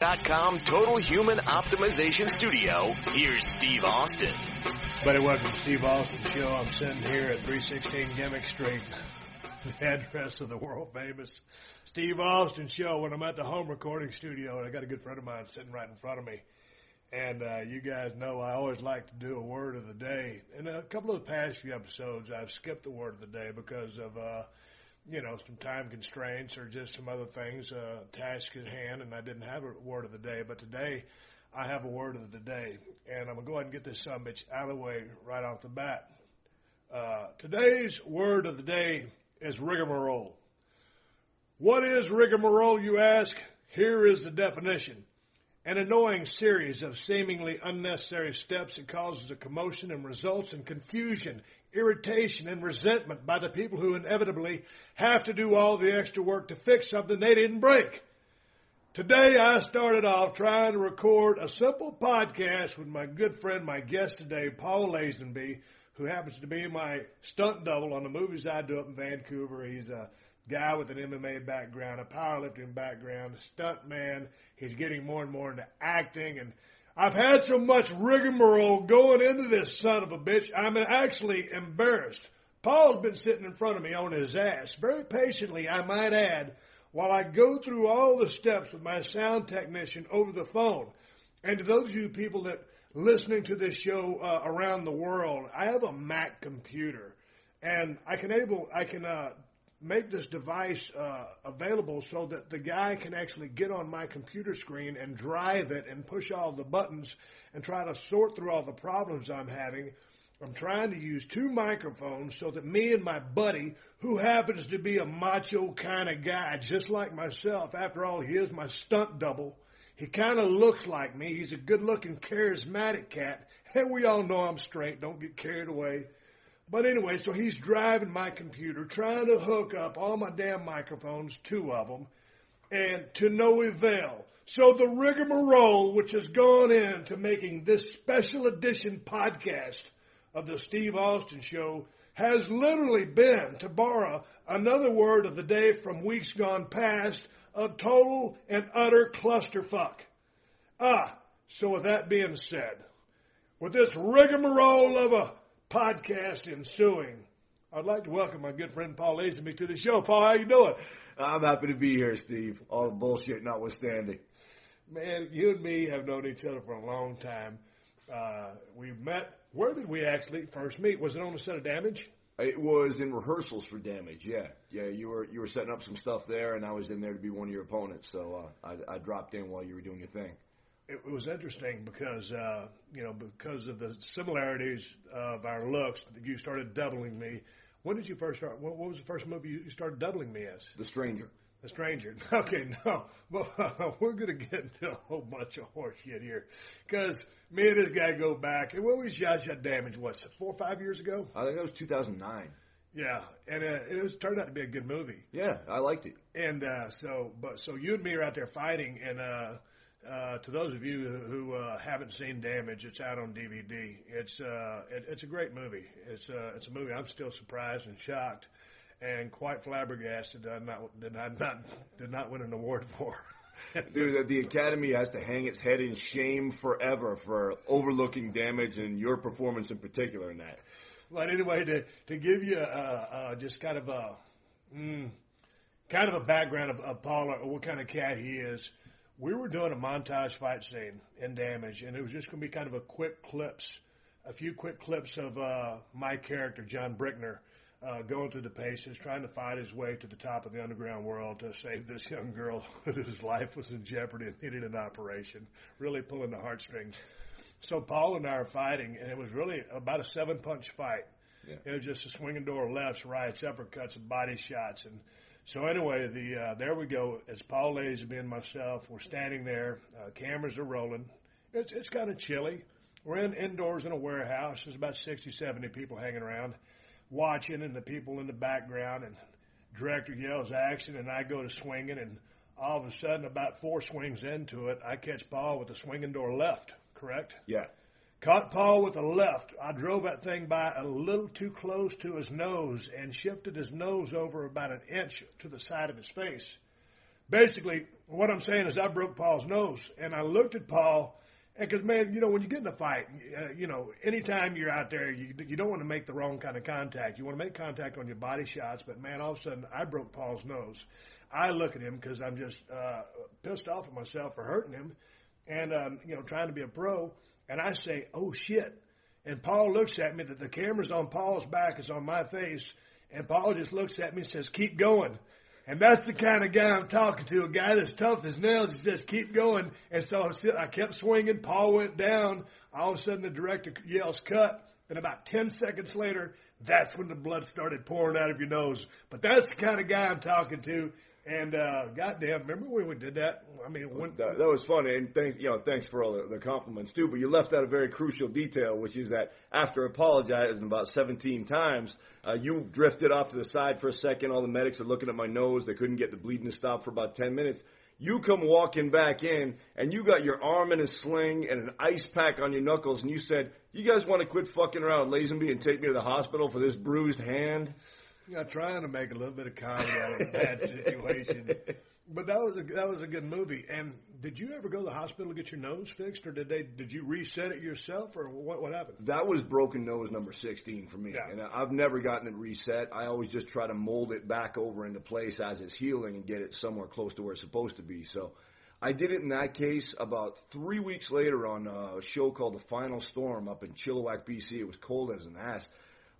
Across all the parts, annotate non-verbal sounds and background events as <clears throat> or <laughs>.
Com Total Human Optimization Studio. Here's Steve Austin. Buddy, welcome to Steve Austin Show. I'm sitting here at 316 Gimmick Street, the <laughs> address of the world famous Steve Austin Show when I'm at the home recording studio. And I got a good friend of mine sitting right in front of me. And uh, you guys know I always like to do a word of the day. In a couple of the past few episodes, I've skipped the word of the day because of uh, you know, some time constraints or just some other things, uh, task at hand, and I didn't have a word of the day. But today, I have a word of the day, and I'm gonna go ahead and get this some bitch out of the way right off the bat. Uh, today's word of the day is rigmarole. What is rigmarole, you ask? Here is the definition. An annoying series of seemingly unnecessary steps that causes a commotion and results in confusion, irritation, and resentment by the people who inevitably have to do all the extra work to fix something they didn't break. Today I started off trying to record a simple podcast with my good friend, my guest today, Paul Lazenby, who happens to be my stunt double on the movies I do up in Vancouver. He's a guy with an MMA background, a powerlifting background, a stunt man. He's getting more and more into acting and I've had so much rigmarole going into this son of a bitch, I'm actually embarrassed. Paul's been sitting in front of me on his ass, very patiently, I might add, while I go through all the steps with my sound technician over the phone. And to those of you people that listening to this show uh, around the world, I have a Mac computer, and I can able I can uh, make this device uh, available so that the guy can actually get on my computer screen and drive it and push all the buttons and try to sort through all the problems I'm having. I'm trying to use two microphones so that me and my buddy, who happens to be a macho kind of guy, just like myself, after all, he is my stunt double. He kind of looks like me. He's a good looking, charismatic cat. And we all know I'm straight. Don't get carried away. But anyway, so he's driving my computer, trying to hook up all my damn microphones, two of them, and to no avail. So the rigmarole which has gone into making this special edition podcast of the Steve Austin Show has literally been, to borrow another word of the day from weeks gone past, a total and utter clusterfuck. Ah, so with that being said, with this rigmarole of a podcast ensuing. I'd like to welcome my good friend Paul Lazenby to the show. Paul, how you doing? I'm happy to be here, Steve. All the bullshit notwithstanding. Man, you and me have known each other for a long time. Uh, we met. Where did we actually first meet? Was it on the set of Damage? It was in rehearsals for Damage. Yeah, yeah. You were you were setting up some stuff there, and I was in there to be one of your opponents. So uh, I, I dropped in while you were doing your thing it was interesting because uh, you know because of the similarities of our looks, you started doubling me. When did you first start? What, what was the first movie you started doubling me as? The Stranger. The Stranger. <laughs> Okay, no, but <laughs> we're gonna get into a whole bunch of horseshit here because me and this guy go back. And when we shot shot damage? What four or five years ago? I think that was 2009. Yeah, and uh, it was turned out to be a good movie. Yeah, I liked it. And uh, so, but so you and me are out there fighting, and uh, uh, to those of you who uh, haven't seen Damage, it's out on DVD. It's uh, it, it's a great movie. It's uh, it's a movie I'm still surprised and shocked, and quite flabbergasted that I not did not, not did not win an award for. <laughs> Dude, the Academy has to hang its head in shame forever for overlooking Damage and your performance in particular in that. But anyway, to to give you uh, uh, just kind of a mm, kind of a background of, of Paul, or what kind of cat he is we were doing a montage fight scene in Damage, and it was just going to be kind of a quick clips, a few quick clips of uh, my character, John Brickner, uh, going through the paces, trying to fight his way to the top of the underground world to save this young girl <laughs> whose life was in jeopardy and needed an operation, really pulling the heartstrings. So Paul and I are fighting, and it was really about a seven punch fight. Yeah. It was just a swinging door lefts, rights, uppercuts, and body shots, and so anyway, the uh, there we go. As Paul Lazenby and myself, we're standing there. Uh, cameras are rolling. It's it's kind of chilly. We're in indoors in a warehouse. There's about 60, 70 people hanging around, watching, and the people in the background. And director yells action, and I go to swinging, and all of a sudden, about four swings into it, I catch Paul with the swinging door left. Correct? Yeah. Caught Paul with a left. I drove that thing by a little too close to his nose and shifted his nose over about an inch to the side of his face. Basically, What I'm saying is, I broke Paul's nose, and I looked at Paul, and because man, you know, when you get in a fight, uh, you know, anytime you're out there, you you don't want to make the wrong kind of contact. You want to make contact on your body shots, but man, all of a sudden, I broke Paul's nose. I look at him because I'm just uh, pissed off at myself for hurting him, and um, you know, trying to be a pro, and I say, "Oh shit." And Paul looks at me that the camera's on Paul's back, it's on my face, and Paul just looks at me and says, "Keep going." And that's the kind of guy I'm talking to, a guy that's tough as nails. He says, keep going. And so I kept swinging. Paul went down. All of a sudden the director yells, cut. And about 10 seconds later, that's when the blood started pouring out of your nose. But that's the kind of guy I'm talking to. And uh, goddamn, remember when we did that? I mean, when, that, that was funny, and thanks, you know, thanks for all the, the compliments too. But you left out a very crucial detail, which is that after apologizing about 17 times, uh, you drifted off to the side for a second. All the medics are looking at my nose; they couldn't get the bleeding to stop for about 10 minutes. You come walking back in, and you got your arm in a sling and an ice pack on your knuckles, and you said, "You guys want to quit fucking around Lazenby and take me to the hospital for this bruised hand?" Yeah, trying to make a little bit of comedy out of a bad <laughs> situation. But that was a that was a good movie. And did you ever go to the hospital to get your nose fixed, or did they did you reset it yourself, or what what happened? That was broken nose number sixteen for me, Yeah. and I've never gotten it reset. I always just try to mold it back over into place as it's healing and get it somewhere close to where it's supposed to be. So. I did it in that case about three weeks later on a show called The Final Storm up in Chilliwack, BC. It was cold as an ass.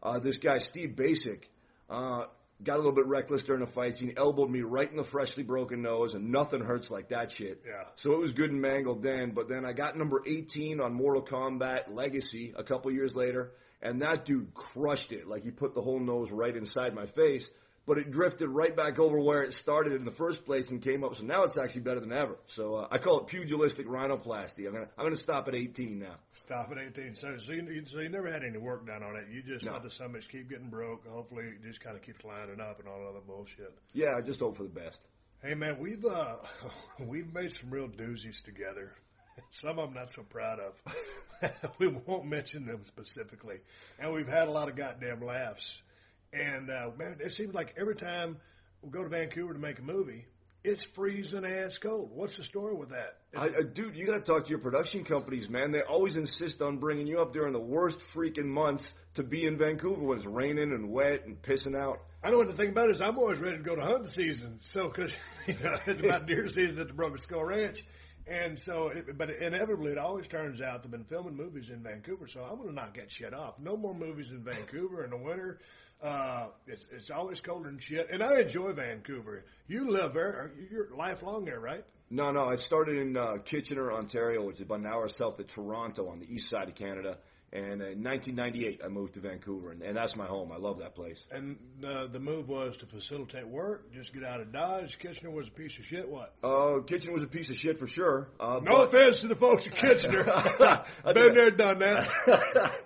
Uh, this guy, Steve Basic, uh, got a little bit reckless during a fight scene, elbowed me right in the freshly broken nose, and nothing hurts like that shit. Yeah. So it was good and mangled then, but then I got number 18 on Mortal Kombat Legacy a couple years later, and that dude crushed it. Like he put the whole nose right inside my face, but it drifted right back over where it started in the first place and came up. So now it's actually better than ever. So uh, I call it pugilistic rhinoplasty. I'm gonna I'm gonna stop at 18 now. Stop at 18. So, so, you, so you never had any work done on it. You just No. let the summits keep getting broke. Hopefully, it just kind of keeps lining up and all that other bullshit. Yeah, I just hope for the best. Hey man, we've uh <laughs> we've made some real doozies together. <laughs> Some I'm not so proud of. <laughs> we won't mention them specifically, and we've had a lot of goddamn laughs. And uh, man, it seems like every time we go to Vancouver to make a movie, it's freezing ass cold. What's the story with that? I, uh, dude, you got to talk to your production companies, man. They always insist on bringing you up during the worst freaking months to be in Vancouver when it's raining and wet and pissing out. I know what the thing about it is I'm always ready to go to hunting season. So, because <laughs> you know, it's about deer season at the Broken Skull Ranch. And so, it, but inevitably, it always turns out they've been filming movies in Vancouver. So I'm going to knock that shit off. No more movies in Vancouver in the winter. Uh, it's, it's always colder than shit. And I enjoy Vancouver. You live there. You're lifelong there, right? No, no, I started in uh, Kitchener, Ontario, which is about an hour south of Toronto on the east side of Canada. And in 1998, I moved to Vancouver, and, and that's my home. I love that place. And the the move was to facilitate work, just get out of Dodge. Kitchener was a piece of shit. What? Uh, Kitchener was a piece of shit for sure. Uh, No but- offense to the folks at Kitchener. <laughs> Been there, done that. <laughs>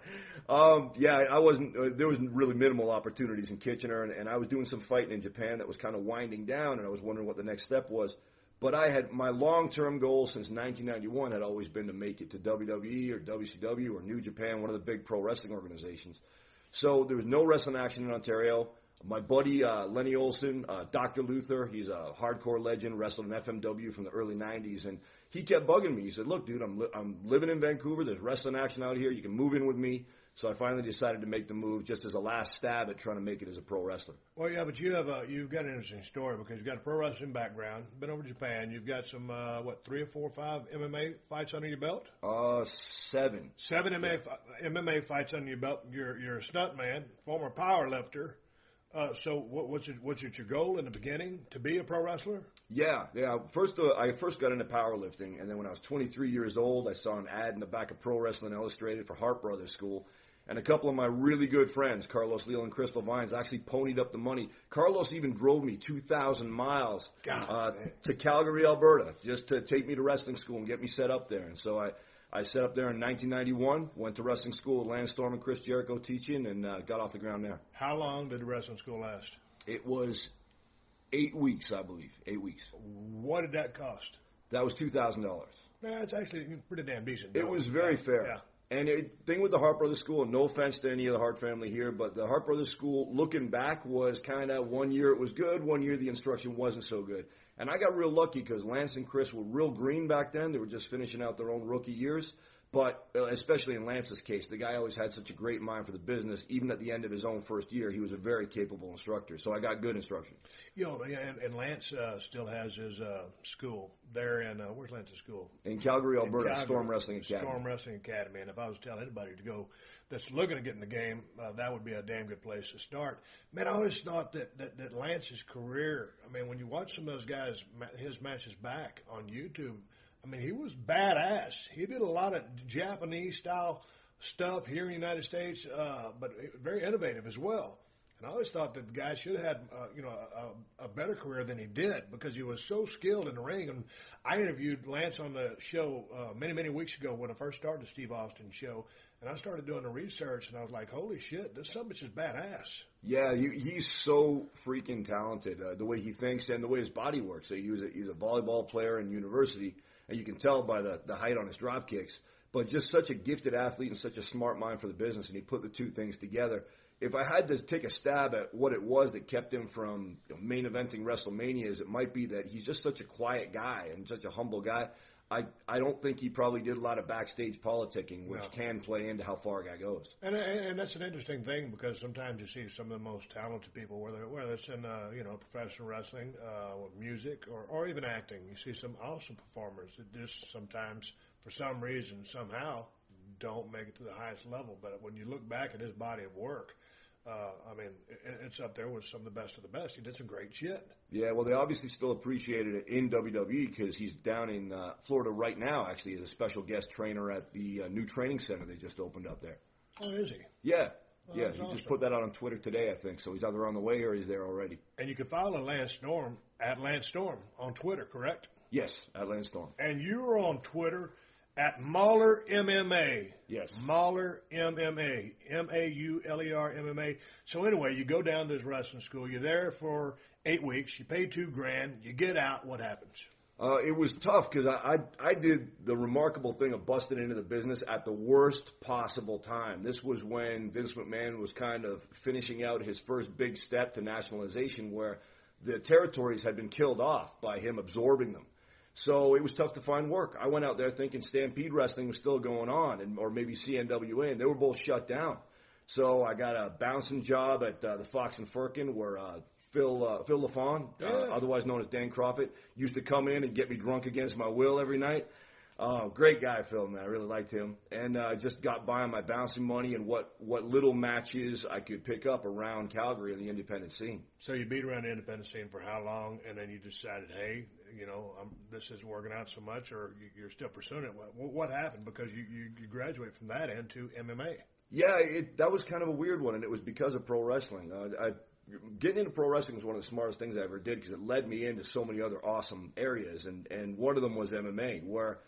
um, yeah, I wasn't. Uh, there was really minimal opportunities in Kitchener, and, and I was doing some fighting in Japan that was kind of winding down, and I was wondering what the next step was. But I had my long-term goal since 1991 had always been to make it to WWE or WCW or New Japan, one of the big pro wrestling organizations. So there was no wrestling action in Ontario. My buddy uh, Lenny Olson, uh, Dr. Luther, he's a hardcore legend, wrestled in FMW from the early '90s, and he kept bugging me. He said, "Look, dude, I'm li- I'm living in Vancouver. There's wrestling action out here. You can move in with me." So I finally decided to make the move, just as a last stab at trying to make it as a pro wrestler. Well, yeah, but you have a you've got an interesting story because you've got a pro wrestling background, been over to Japan, you've got some uh, what three or four or five MMA fights under your belt, Uh, seven. seven MMA MMA fights under your belt. You're you're a stunt man, former power lifter. Uh, so what, what's it, what's it your goal in the beginning to be a pro wrestler? Yeah, yeah. First, uh, I first got into powerlifting, and then when I was 23 years old, I saw an ad in the back of Pro Wrestling Illustrated for Hart Brothers School, and a couple of my really good friends, Carlos Leal and Crystal Vines, actually ponied up the money. Carlos even drove me 2,000 miles God, uh, to Calgary, Alberta, just to take me to wrestling school and get me set up there. And so I, I set up there in 1991, went to wrestling school with Lance Storm and Chris Jericho teaching, and uh, got off the ground there. How long did the wrestling school last? It was eight weeks, I believe, eight weeks. What did that cost? That was two thousand dollars. Man, it's actually pretty damn decent. It was very Yeah, fair. Yeah. And it, thing with the Hart Brothers School, no offense to any of the Hart family here, but the Hart Brothers School, looking back, was kind of one year it was good, one year the instruction wasn't so good. And I got real lucky because Lance and Chris were real green back then. They were just finishing out their own rookie years. But uh, especially in Lance's case, the guy always had such a great mind for the business. Even at the end of his own first year, he was a very capable instructor. So I got good instruction. You know, and, and Lance uh, still has his uh, school there in uh, where's Lance's school? In Calgary, Alberta, Calgary, Storm Wrestling Academy. Storm Wrestling Academy. And if I was to tell anybody to go that's looking to get in the game, uh, that would be a damn good place to start. Man, I always thought that, that that Lance's career. I mean, when you watch some of those guys, his matches back on YouTube I mean, he was badass. He did a lot of Japanese style stuff here in the United States, uh, but very innovative as well. And I always thought that the guy should have had, uh, you know, a, a better career than he did because he was so skilled in the ring. And I interviewed Lance on the show uh, many, many weeks ago when I first started the Steve Austin show, and I started doing the research, and I was like, "Holy shit, this something is badass." Yeah, he, he's so freaking talented. Uh, the way he thinks and the way his body works. So he was a, he a volleyball player in university and you can tell by the, the height on his drop kicks. But just such a gifted athlete and such a smart mind for the business, and he put the two things together. If I had to take a stab at what it was that kept him from you know, main eventing WrestleManias, it might be that he's just such a quiet guy and such a humble guy. I I don't think he probably did a lot of backstage politicking, which no. can play into how far a guy goes. And and that's an interesting thing because sometimes you see some of the most talented people, whether whether it's in uh, you know professional wrestling, uh, music, or or even acting, you see some awesome performers that just sometimes, for some reason, somehow don't make it to the highest level. But when you look back at his body of work, uh, I mean, it's up there with some of the best of the best. He did some great shit. Yeah, well, they obviously still appreciated it in WWE because he's down in uh, Florida right now, actually, as a special guest trainer at the uh, new training center they just opened up there. Oh, is he? Yeah. Oh, yeah, he awesome. just put that out on Twitter today, I think. So he's either on the way or he's there already. And you can follow Lance Storm at Lance Storm on Twitter, correct? Yes, at Lance Storm. And you're on Twitter at Mauler MMA. Yes. Mauler MMA. M A U L E R M M A. So anyway, you go down to this wrestling school. You're there for eight weeks. You pay two grand. You get out. What happens? Uh, it was tough because I, I I did the remarkable thing of busting into the business at the worst possible time. This was when Vince McMahon was kind of finishing out his first big step to nationalization, where the territories had been killed off by him absorbing them. So it was tough to find work. I went out there thinking Stampede Wrestling was still going on, and or maybe CNWA, and they were both shut down. So I got a bouncing job at uh, the Fox and Firkin, where uh, Phil uh, Phil LaFon, uh, otherwise known as Dan Kroffat, used to come in and get me drunk against my will every night. Uh, great guy, Phil, man. I really liked him. And uh, just got by on my bouncing money and what, what little matches I could pick up around Calgary in the independent scene. So you beat around the independent scene for how long? And then you decided, hey, you know, I'm, this isn't working out so much, or you're still pursuing it. What, what happened? Because you, you, you graduate from that into MMA. Yeah, it, that was kind of a weird one, and it was because of pro wrestling. Uh, I, getting into pro wrestling was one of the smartest things I ever did because it led me into so many other awesome areas, and and one of them was MMA, where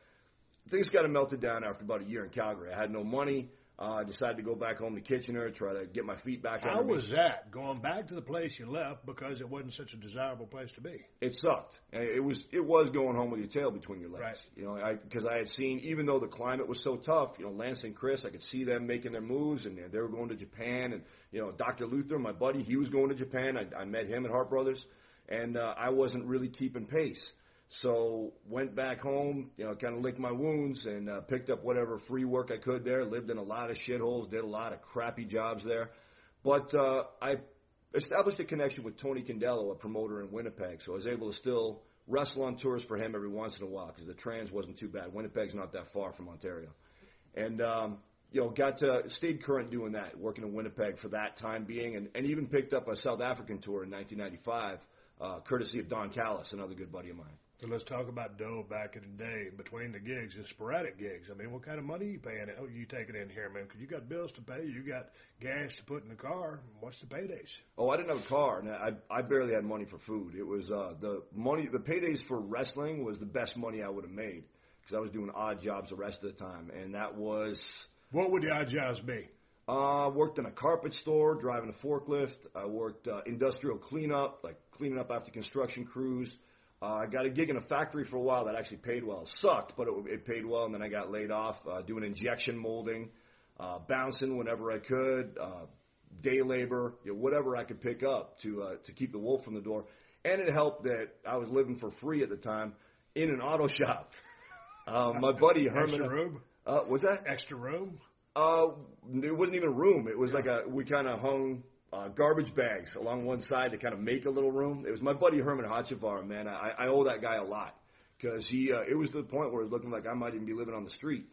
things got melted down after about a year in Calgary. I had no money. Uh, I decided to go back home to Kitchener, try to get my feet back. On. How was that going back to the place you left because it wasn't such a desirable place to be? It sucked. It was it was going home with your tail between your legs. Right. You know, I because I, I had seen even though the climate was so tough, you know, Lance and Chris, I could see them making their moves, and they were going to Japan, and you know, Dr. Luther, my buddy, he was going to Japan. I, I met him at Hart Brothers, and uh, I wasn't really keeping pace. So went back home, you know, kind of licked my wounds and uh, picked up whatever free work I could there. Lived in a lot of shitholes, did a lot of crappy jobs there, but uh, I established a connection with Tony Condello, a promoter in Winnipeg. So I was able to still wrestle on tours for him every once in a while because the trans wasn't too bad. Winnipeg's not that far from Ontario, and um, you know, got to stayed current doing that, working in Winnipeg for that time being, and, and even picked up a South African tour in 1995, uh, courtesy of Don Callis, another good buddy of mine. So let's talk about dough back in the day between the gigs and sporadic gigs. I mean, what kind of money are you paying? Oh, you taking in here, man? Because you got bills to pay, you got gas to put in the car. What's the paydays? Oh, I didn't have a car. Now, I I barely had money for food. It was uh, the money. The paydays for wrestling was the best money I would have made because I was doing odd jobs the rest of the time, and that was. What would the odd jobs be? Uh, worked in a carpet store, driving a forklift. I worked uh, industrial cleanup, like cleaning up after construction crews. Uh, I got a gig in a factory for a while that actually paid well. It sucked, but it, it paid well, and then I got laid off uh, doing injection molding, uh, bouncing whenever I could, uh, day labor, you know, whatever I could pick up to uh, to keep the wolf from the door. and it helped that I was living for free at the time in an auto shop. <laughs> Uh, my buddy Herman. Extra room? Uh, was that? Extra room? Uh, it wasn't even a room. It was like a we kind of hung uh, garbage bags along one side to kind of make a little room. It was my buddy Herman Hochevar, man. I, I owe that guy a lot because he. Uh, it was to the point where it was looking like I might even be living on the street,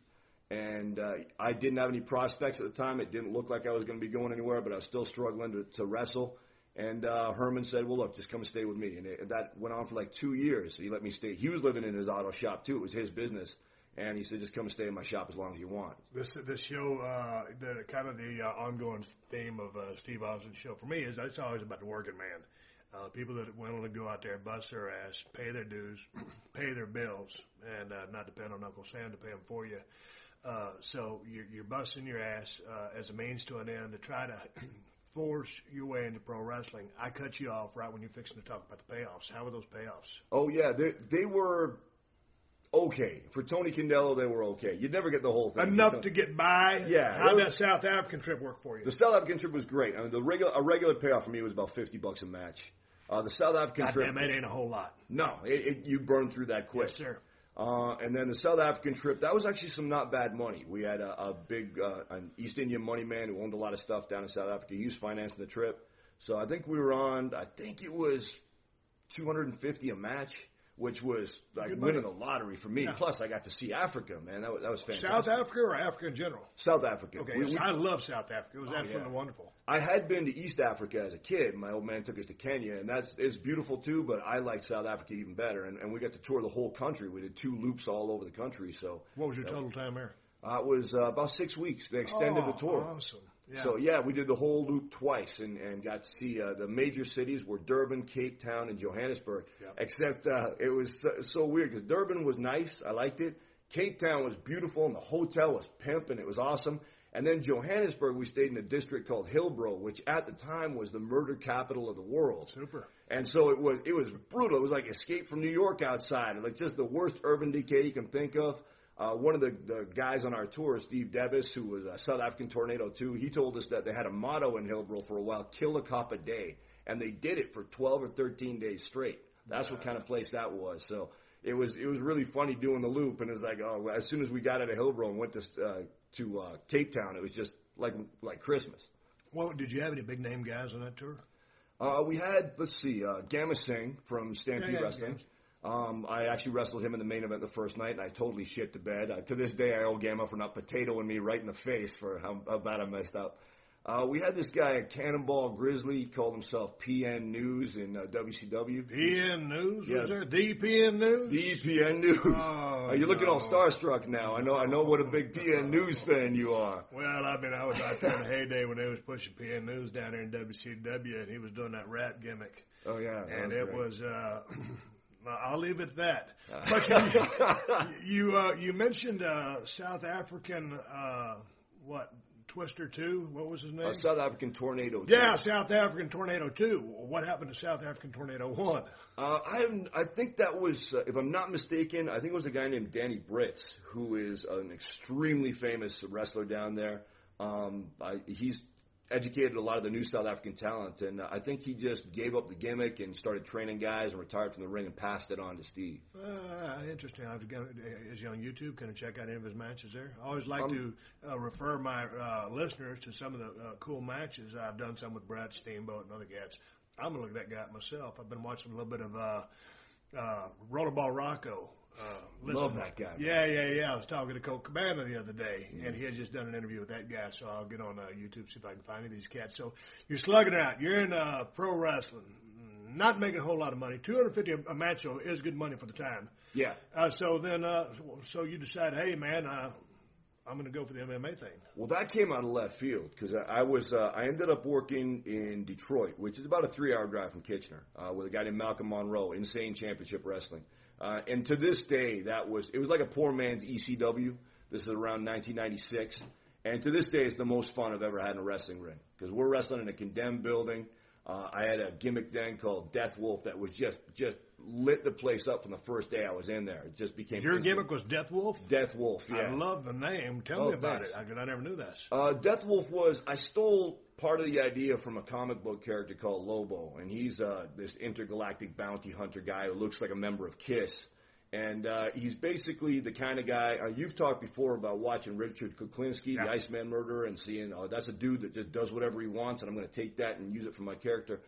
and uh, I didn't have any prospects at the time. It didn't look like I was going to be going anywhere, but I was still struggling to, to wrestle. And uh, Herman said, "Well, look, just come and stay with me." And it, that went on for like two years. He let me stay. He was living in his auto shop too. It was his business. And he said, "Just come and stay in my shop as long as you want." This this show, uh, the kind of the uh, ongoing theme of uh, Steve Austin's show for me is it's always about the working man. Uh, people that are willing to go out there, bust their ass, pay their dues, <clears throat> pay their bills, and uh, not depend on Uncle Sam to pay them for you. Uh, so you're, you're busting your ass uh, as a means to an end to try to <clears throat> force your way into pro wrestling. I cut you off right when you're fixing to talk about the payoffs. How were those payoffs? Oh yeah, they they were okay for Tony Condello. They were okay. You'd never get the whole thing Enough to get by. Yeah. How'd that South African trip work for you? The South African trip was great. I mean, the regular a regular payoff for me was about fifty bucks a match. Uh, the South African God trip, damn, that ain't a whole lot. no, it, it, you burn through that quick. Yes, sir. Uh, and then the South African trip, that was actually some not bad money. We had a, a big uh, an East Indian money man who owned a lot of stuff down in South Africa. He was financing the trip, so I think we were on. I think it was two hundred and fifty a match, which was like Good money. winning the lottery for me. Yeah. Plus, I got to see Africa, man. That was that was fantastic. South Africa or Africa in general? South Africa. Okay, We- yes, we- I love South Africa. It was Oh, absolutely yeah. wonderful. I had been to East Africa as a kid. My old man took us to Kenya, and that's it's beautiful too. But I like South Africa even better, and, and we got to tour the whole country. We did two loops all over the country, so What was your total time there? uh, it was uh, about six weeks. They extended oh, the tour. Awesome. Yeah. So yeah, we did the whole loop twice, and, and got to see uh, the major cities were Durban, Cape Town, and Johannesburg. Yeah. Except uh, it was so, so weird because Durban was nice, I liked it. Cape Town was beautiful, and the hotel was pimp, and it was awesome. And then Johannesburg, we stayed in a district called Hillbrow, which at the time was the murder capital of the world. Super. And so it was it was brutal. It was like Escape from New York outside, like just the worst urban decay you can think of. Uh, one of the, the guys on our tour, Steve Devis, who was a South African tornado too, he told us that they had a motto in Hillbrow for a while: "Kill a cop a day," and they did it for 12 or 13 days straight. That's what kind of place that was. So it was it was really funny doing the loop, and it was like, oh, as soon as we got out of Hillbrow and went to uh, to uh, Cape Town, it was just like like Christmas. Well, did you have any big name guys on that tour? Uh, we had, let's see, uh, Gamma Singh from Stampede Yeah, yeah, Wrestling. Um, I actually wrestled him in the main event the first night, and I totally shit the bed. Uh, to this day, I owe Gamma for not potatoing me right in the face for how, how bad I messed up. Uh, we had this guy, Cannonball Grizzly, he called himself PN News in uh, WCW. PN News Yeah. was there? The PN News? The PN News. Oh, <laughs> Uh, you're looking all starstruck now. I know. I know what a big PN News fan you are. Well, I mean, I was out there in the heyday when they was pushing PN News down there in WCW, and he was doing that rap gimmick, Oh yeah, and it great. was. uh <clears throat> I'll leave it at that. But you <laughs> you, uh, you mentioned uh, South African uh, what Twister two? What was his name? a South African tornado. yeah, South African Tornado two. What happened to South African Tornado one? Uh, I I think that was, uh, if I'm not mistaken, I think it was a guy named Danny Britz, who is an extremely famous wrestler down there. Um, I, he's educated a lot of the new South African talent, and uh, I think he just gave up the gimmick and started training guys and retired from the ring and passed it on to Steve. Uh, interesting. I've got, is he on YouTube? Can I check out any of his matches there? I always like Um, to uh, refer my uh, listeners to some of the uh, cool matches. I've done some with Brad Steamboat and other guys. I'm gonna look at that guy myself. I've been watching a little bit of uh, uh, Rollerball Rocco. Uh, listen- Love that guy, man. Yeah, yeah, yeah. I was talking to Colt Cabana the other day, and he had just done an interview with that guy. So I'll get on uh, YouTube see if I can find any of these cats. So you're slugging it out. You're in uh, pro wrestling, not making a whole lot of money. Two hundred fifty a match though is good money for the time. Yeah. Uh, so then, uh, so you decide, hey man, uh, I'm going to go for the MMA thing. Well, that came out of left field because I, I was uh, I ended up working in Detroit, which is about a three-hour drive from Kitchener, uh, with a guy named Malcolm Monroe, Insane Championship Wrestling. Uh, and to this day, that was it was like a poor man's ECW. This is around 1996, and to this day, it's the most fun I've ever had in a wrestling ring because we're wrestling in a condemned building. Uh, I had a gimmick then called Death Wolf that was just just lit the place up from the first day I was in there. It just became Your gimmick was Death Wolf. Death Wolf. Yeah. I love the name. Tell Oh, me about thanks. it. I, I never knew this. Uh, Death Wolf was I stole part of the idea from a comic book character called Lobo, and he's uh, this intergalactic bounty hunter guy who looks like a member of Kiss. And uh, he's basically the kind of guy uh, you've talked before about watching Richard Kuklinski, Yeah. the Iceman murderer, and seeing, oh, that's a dude that just does whatever he wants, and I'm going to take that and use it for my character.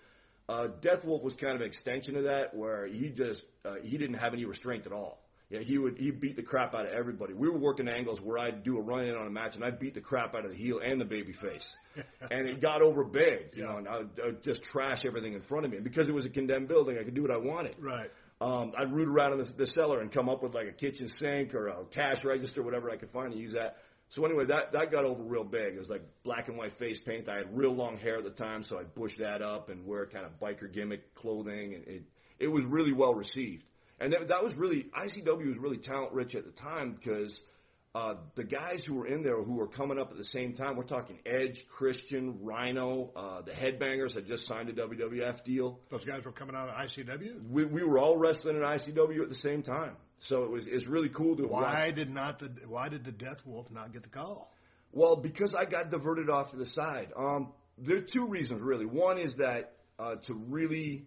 Uh, Deathwolf was kind of an extension of that, where he just uh, he didn't have any restraint at all. Yeah, he would he beat the crap out of everybody. We were working angles where I'd do a run in on a match, and I'd beat the crap out of the heel and the baby face, <laughs> and it got over big, you Yeah. know, and I would, I would just trash everything in front of me. And because it was a condemned building, I could do what I wanted. Right. Um, I'd root around in the, the cellar and come up with like a kitchen sink or a cash register, whatever I could find, and use that. So anyway, that that got over real big. It was like black and white face paint. I had real long hair at the time, so I'd bush that up and wear kind of biker gimmick clothing, and it it was really well received. And that, that was really ICW was really talent rich at the time because uh, the guys who were in there who were coming up at the same time. We're talking Edge, Christian, Rhino, uh, the Headbangers had just signed a WWF deal Those guys were coming out of ICW. we, we were all wrestling in ICW at the same time. So it was it's really cool to Why watch. did not the Why did the Death Wolf not get the call? Well, because I got diverted off to the side. Um, there are two reasons really. One is that uh, to really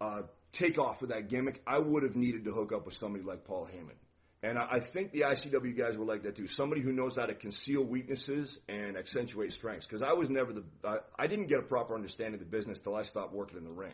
uh, take off with that gimmick, I would have needed to hook up with somebody like Paul Heyman. And I I think the ICW guys were like that too. Somebody who knows how to conceal weaknesses and accentuate strengths. Because I was never the, I I didn't get a proper understanding of the business till I stopped working in the ring.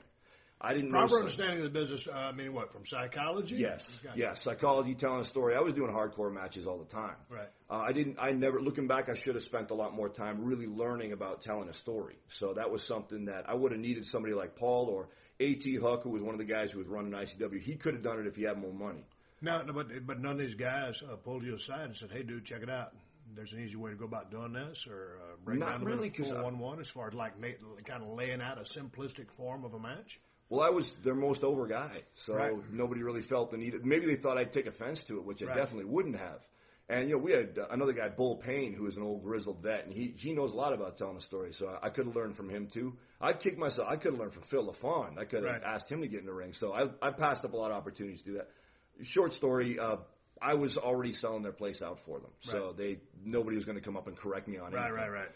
I didn't Proper understanding of the business. Uh, I mean, what from psychology? Yes, Gotcha. yes, psychology, telling a story. I was doing hardcore matches all the time. Right. Uh, I didn't. I never. Looking back, I should have spent a lot more time really learning about telling a story. So that was something that I would have needed somebody like Paul or At Huck, who was one of the guys who was running ICW. He could have done it if he had more money. No, no, but but none of these guys uh, pulled you aside and said, "Hey, dude, check it out. There's an easy way to go about doing this," or uh, break Not down really, 'cause I- one one as far as like ma- kind of laying out a simplistic form of a match. Well, I was their most over guy, so Right. nobody really felt the need. Maybe they thought I'd take offense to it, which I definitely wouldn't have. And you know, we had uh, another guy, Bull Pain, who is an old grizzled vet, and he he knows a lot about telling a story. So I, I could have learned from him too. I kicked myself. I could have learned from Phil LaFon. I could have Right. asked him to get in the ring. So I I passed up a lot of opportunities to do that. Short story. Uh, I was already selling their place out for them, so Right. they nobody was going to come up and correct me on it. Right, anything. right, right.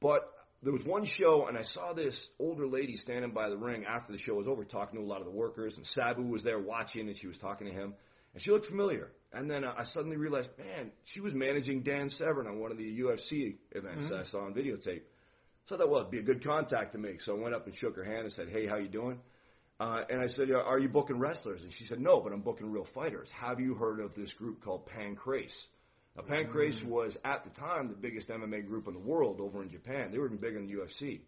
But there was one show, and I saw this older lady standing by the ring after the show was over, talking to a lot of the workers, and Sabu was there watching, and she was talking to him, and she looked familiar. And then uh, I suddenly realized, man, she was managing Dan Severn on one of the UFC events that I saw on videotape. So I thought, well, it'd be a good contact to make. So I went up and shook her hand and said, hey, how you doing? Uh, and I said, are you booking wrestlers? And she said, no, but I'm booking real fighters. Have you heard of this group called Pancrase? Now, Pancrase was at the time the biggest MMA group in the world over in Japan. They were even bigger than the UFC.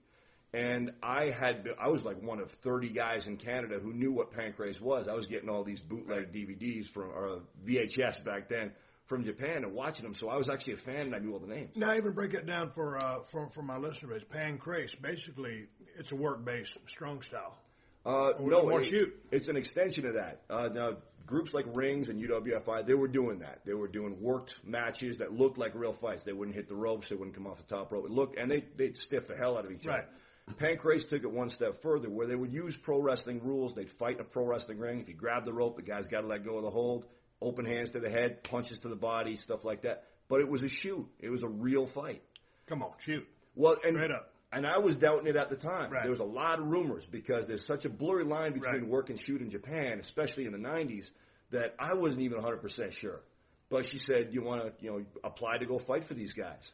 And I had been, I was like one of 30 guys in Canada who knew what Pancrase was. I was getting all these bootleg DVDs from or VHS back then from Japan and watching them. So I was actually a fan and I knew all the names. Now, even break it down for uh, for for my listeners. Pancrase, basically, it's a work based strong style. Uh, no, more it- shoot. It's an extension of that. Uh, now, groups like Rings and UWFI, they were doing that. They were doing worked matches that looked like real fights. They wouldn't hit the ropes. They wouldn't come off the top rope. It looked, and they they'd stiff the hell out of each Right. other. Pancrase took it one step further, where they would use pro wrestling rules. They'd fight in a pro wrestling ring. If you grab the rope, the guy's got to let go of the hold. Open hands to the head, punches to the body, stuff like that. But it was a shoot. It was a real fight. Come on, shoot. Well, and Straight up. and I was doubting it at the time. Right. There was a lot of rumors because there's such a blurry line between Right. work and shoot in Japan, especially in the 90s, that I wasn't even 100% sure. But she said, "You want to, you know, apply to go fight for these guys?"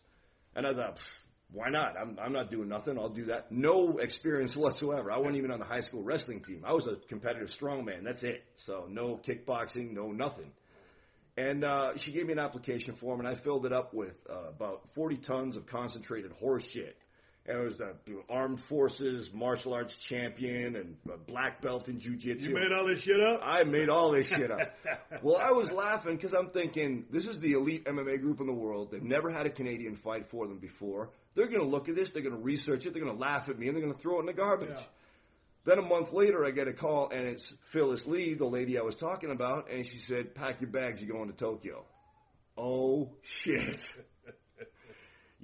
And I thought, "Pfft, "Why not? I'm I'm not doing nothing. I'll do that." No experience whatsoever. I wasn't even on the high school wrestling team. I was a competitive strongman. That's it. So no kickboxing, no nothing. And uh, she gave me an application form, and I filled it up with uh, about 40 tons of concentrated horse shit. And it was uh, armed forces, martial arts champion, and a black belt in jujitsu. You made all this shit up. I made all this shit up. <laughs> well, I was laughing because I'm thinking this is the elite MMA group in the world. They've never had a Canadian fight for them before. They're going to look at this, they're going to research it, they're going to laugh at me, and they're going to throw it in the garbage. Yeah. Then a month later, I get a call, and it's Phyllis Lee, the lady I was talking about, and she said, "Pack your bags, you're going to Tokyo." Oh shit! <laughs>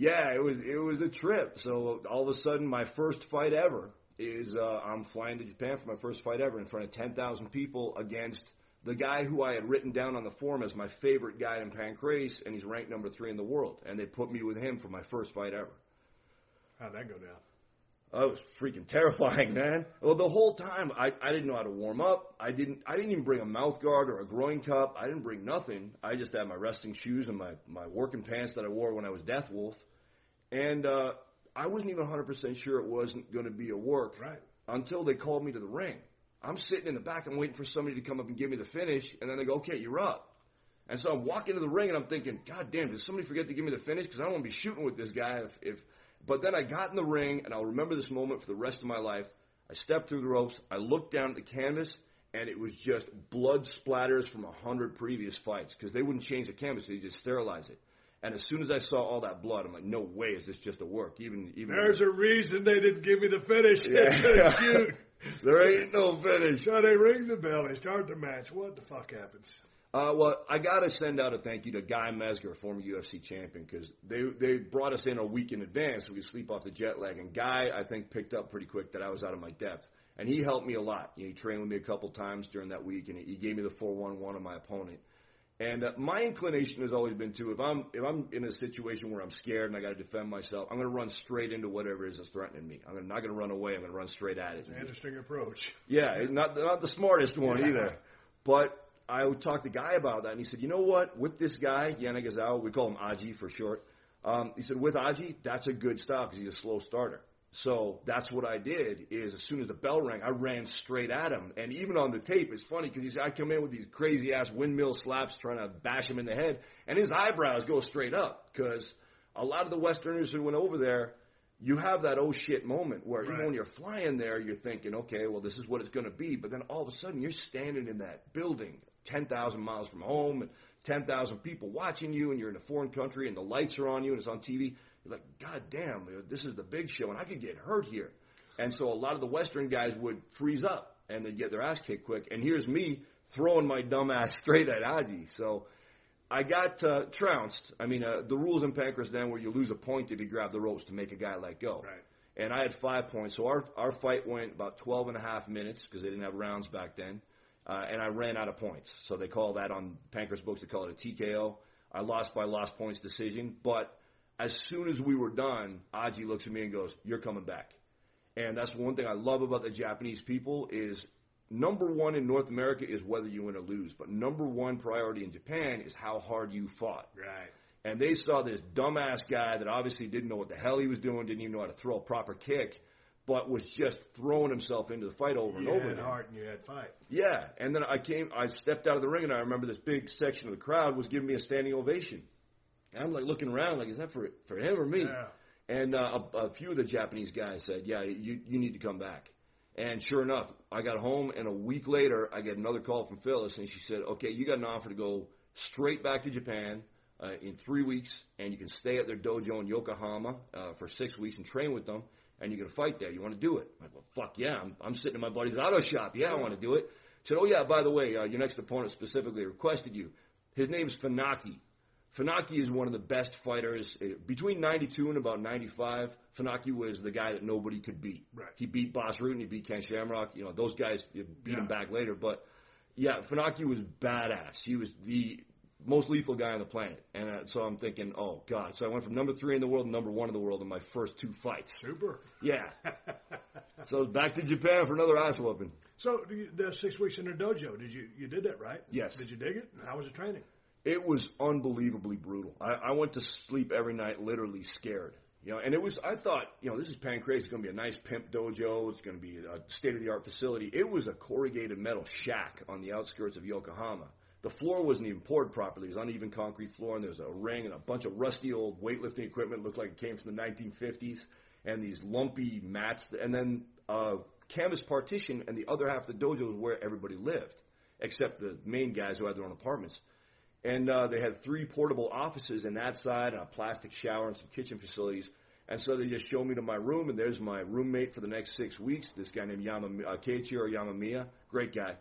yeah, it was it was a trip. So all of a sudden, my first fight ever is uh, I'm flying to Japan for my first fight ever in front of ten thousand people against the guy who I had written down on the form as my favorite guy in Pancrase, and he's ranked number three in the world. And they put me with him for my first fight ever. How'd that go down? Oh, it was freaking terrifying, <laughs> man. Well, the whole time I, I didn't know how to warm up. I didn't I didn't even bring a mouth guard or a groin cup. I didn't bring nothing. I just had my resting shoes and my my working pants that I wore when I was Death Wolf, and uh, I wasn't even 100 percent sure it wasn't going to be a work Right. until they called me to the ring. I'm sitting in the back. I'm waiting for somebody to come up and give me the finish, and then they go, "Okay, you're up." And so I'm walking to the ring, and I'm thinking, "God damn, did somebody forget to give me the finish? Because I don't want to be shooting with this guy if, if but then I got in the ring, and I'll remember this moment for the rest of my life. I stepped through the ropes. I looked down at the canvas, and it was just blood splatters from a hundred previous fights because they wouldn't change the canvas; they just sterilize it. And as soon as I saw all that blood, I'm like, "No way is this just a work." Even even There's a reason they didn't give me the finish. Yeah. <laughs> <laughs> There ain't no finish. So they ring the bell. They start the match. What the fuck happens? Uh, well, I got to send out a thank you to Guy Mezger, former UFC champion, because they they brought us in a week in advance so we could sleep off the jet lag. And Guy, I think, picked up pretty quick that I was out of my depth, and he helped me a lot. You know, he trained with me a couple times during that week, and he gave me the four one one of my opponent. And uh, my inclination has always been to if I'm if I'm in a situation where I'm scared and I got to defend myself, I'm going to run straight into whatever it is that's threatening me. I'm not going to run away. I'm going to run straight at it. Interesting approach. Yeah, not not the smartest one Yeah. either. But I would talk to Guy about that, and he said, you know what? With this guy, Yanagisawa, we call him Aji for short. Um, he said, with Aji, that's a good style because he's a slow starter. So that's what I did. Is as soon as the bell rang, I ran straight at him, and even on the tape, it's funny because I come in with these crazy ass windmill slaps trying to bash him in the head, and his eyebrows go straight up because a lot of the Westerners who went over there, you have that oh shit moment where even Right. when you're flying there, you're thinking, okay, well this is what it's going to be, but then all of a sudden you're standing in that building, ten thousand miles from home, and ten thousand people watching you, and you're in a foreign country, and the lights are on you, and it's on TV. You're like, God damn, this is the big show, and I could get hurt here. And so a lot of the Western guys would freeze up and they'd get their ass kicked quick. And here's me throwing my dumb ass <laughs> straight at Aji. So I got uh, trounced. I mean, uh, the rules in Pancrase then where you lose a point if you grab the ropes to make a guy let go. Right. And I had five points. So our, our fight went about 12 and a half minutes because they didn't have rounds back then. Uh, and I ran out of points. So they call that on Pancrase books, they call it a TKO. I lost by lost points decision. But as soon as we were done, Aji looks at me and goes, You're coming back. And that's one thing I love about the Japanese people is number one in North America is whether you win or lose, but number one priority in Japan is how hard you fought. Right. And they saw this dumbass guy that obviously didn't know what the hell he was doing, didn't even know how to throw a proper kick, but was just throwing himself into the fight over and You over had again. heart and you had fight. Yeah, and then I came, I stepped out of the ring, and I remember this big section of the crowd was giving me a standing ovation. And I'm like looking around, like, is that for for him or me? Yeah. And uh, a, a few of the Japanese guys said, "Yeah, you you need to come back." And sure enough, I got home, and a week later, I get another call from Phyllis, and she said, "Okay, you got an offer to go straight back to Japan uh, in three weeks, and you can stay at their dojo in Yokohama uh, for six weeks and train with them, and you're gonna fight there. You want to do it?" I'm like, "Well, fuck yeah! I'm, I'm sitting in my buddy's auto shop. Yeah, I want to do it." Said, "Oh yeah, by the way, uh, your next opponent specifically requested you. His name's Funaki." Funaki is one of the best fighters uh, between 92 and about 95. Funaki was the guy that nobody could beat. Right. He beat Bas Rutten and he beat Ken Shamrock. You know, those guys you beat him back later. But yeah, Funaki was badass. He was the most lethal guy on the planet. And uh, so I'm thinking, oh god. So I went from number three in the world to number one in the world in my first two fights. Super. Yeah. <laughs> so back to Japan for another ass whooping. So the six weeks in the dojo, did you you did that right? Yes. Did you dig it? How was the training? It was unbelievably brutal. I, I went to sleep every night literally scared. You know, and it was, I thought, you know, this is Pancrase. It's going to be a nice pimp dojo. It's going to be a state of the art facility. It was a corrugated metal shack on the outskirts of Yokohama. The floor wasn't even poured properly. It was uneven concrete floor, and there was a ring and a bunch of rusty old weightlifting equipment. looked like it came from the 1950s, and these lumpy mats, and then a canvas partition, and the other half of the dojo was where everybody lived, except the main guys who had their own apartments. And uh, they had three portable offices in that side, and a plastic shower, and some kitchen facilities. And so they just showed me to my room, and there's my roommate for the next six weeks. This guy named Yama uh, Keiichi or Yamamiya, great guy,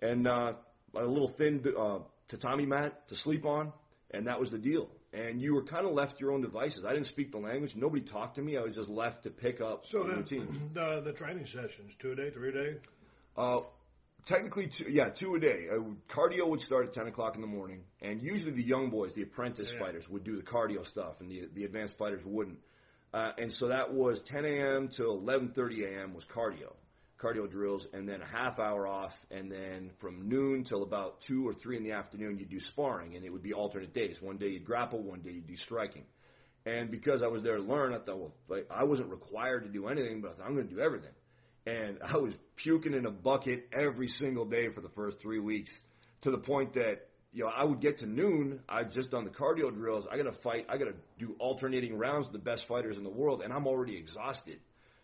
and uh, a little thin uh, tatami mat to sleep on, and that was the deal. And you were kind of left your own devices. I didn't speak the language. Nobody talked to me. I was just left to pick up So the the the training sessions, two a day, three a day. Uh, technically, two, yeah, two a day. Uh, cardio would start at 10 o'clock in the morning, and usually the young boys, the apprentice Yeah. fighters, would do the cardio stuff, and the the advanced fighters wouldn't. Uh, and so that was 10 a.m. to 11:30 a.m. was cardio, cardio drills, and then a half hour off, and then from noon till about two or three in the afternoon you'd do sparring, and it would be alternate days. One day you'd grapple, one day you'd do striking. And because I was there to learn, I thought, well, like, I wasn't required to do anything, but I thought, I'm going to do everything. And <laughs> I was puking in a bucket every single day for the first three weeks, to the point that you know, I would get to noon. I've just done the cardio drills. I got to fight. I got to do alternating rounds with the best fighters in the world, and I'm already exhausted.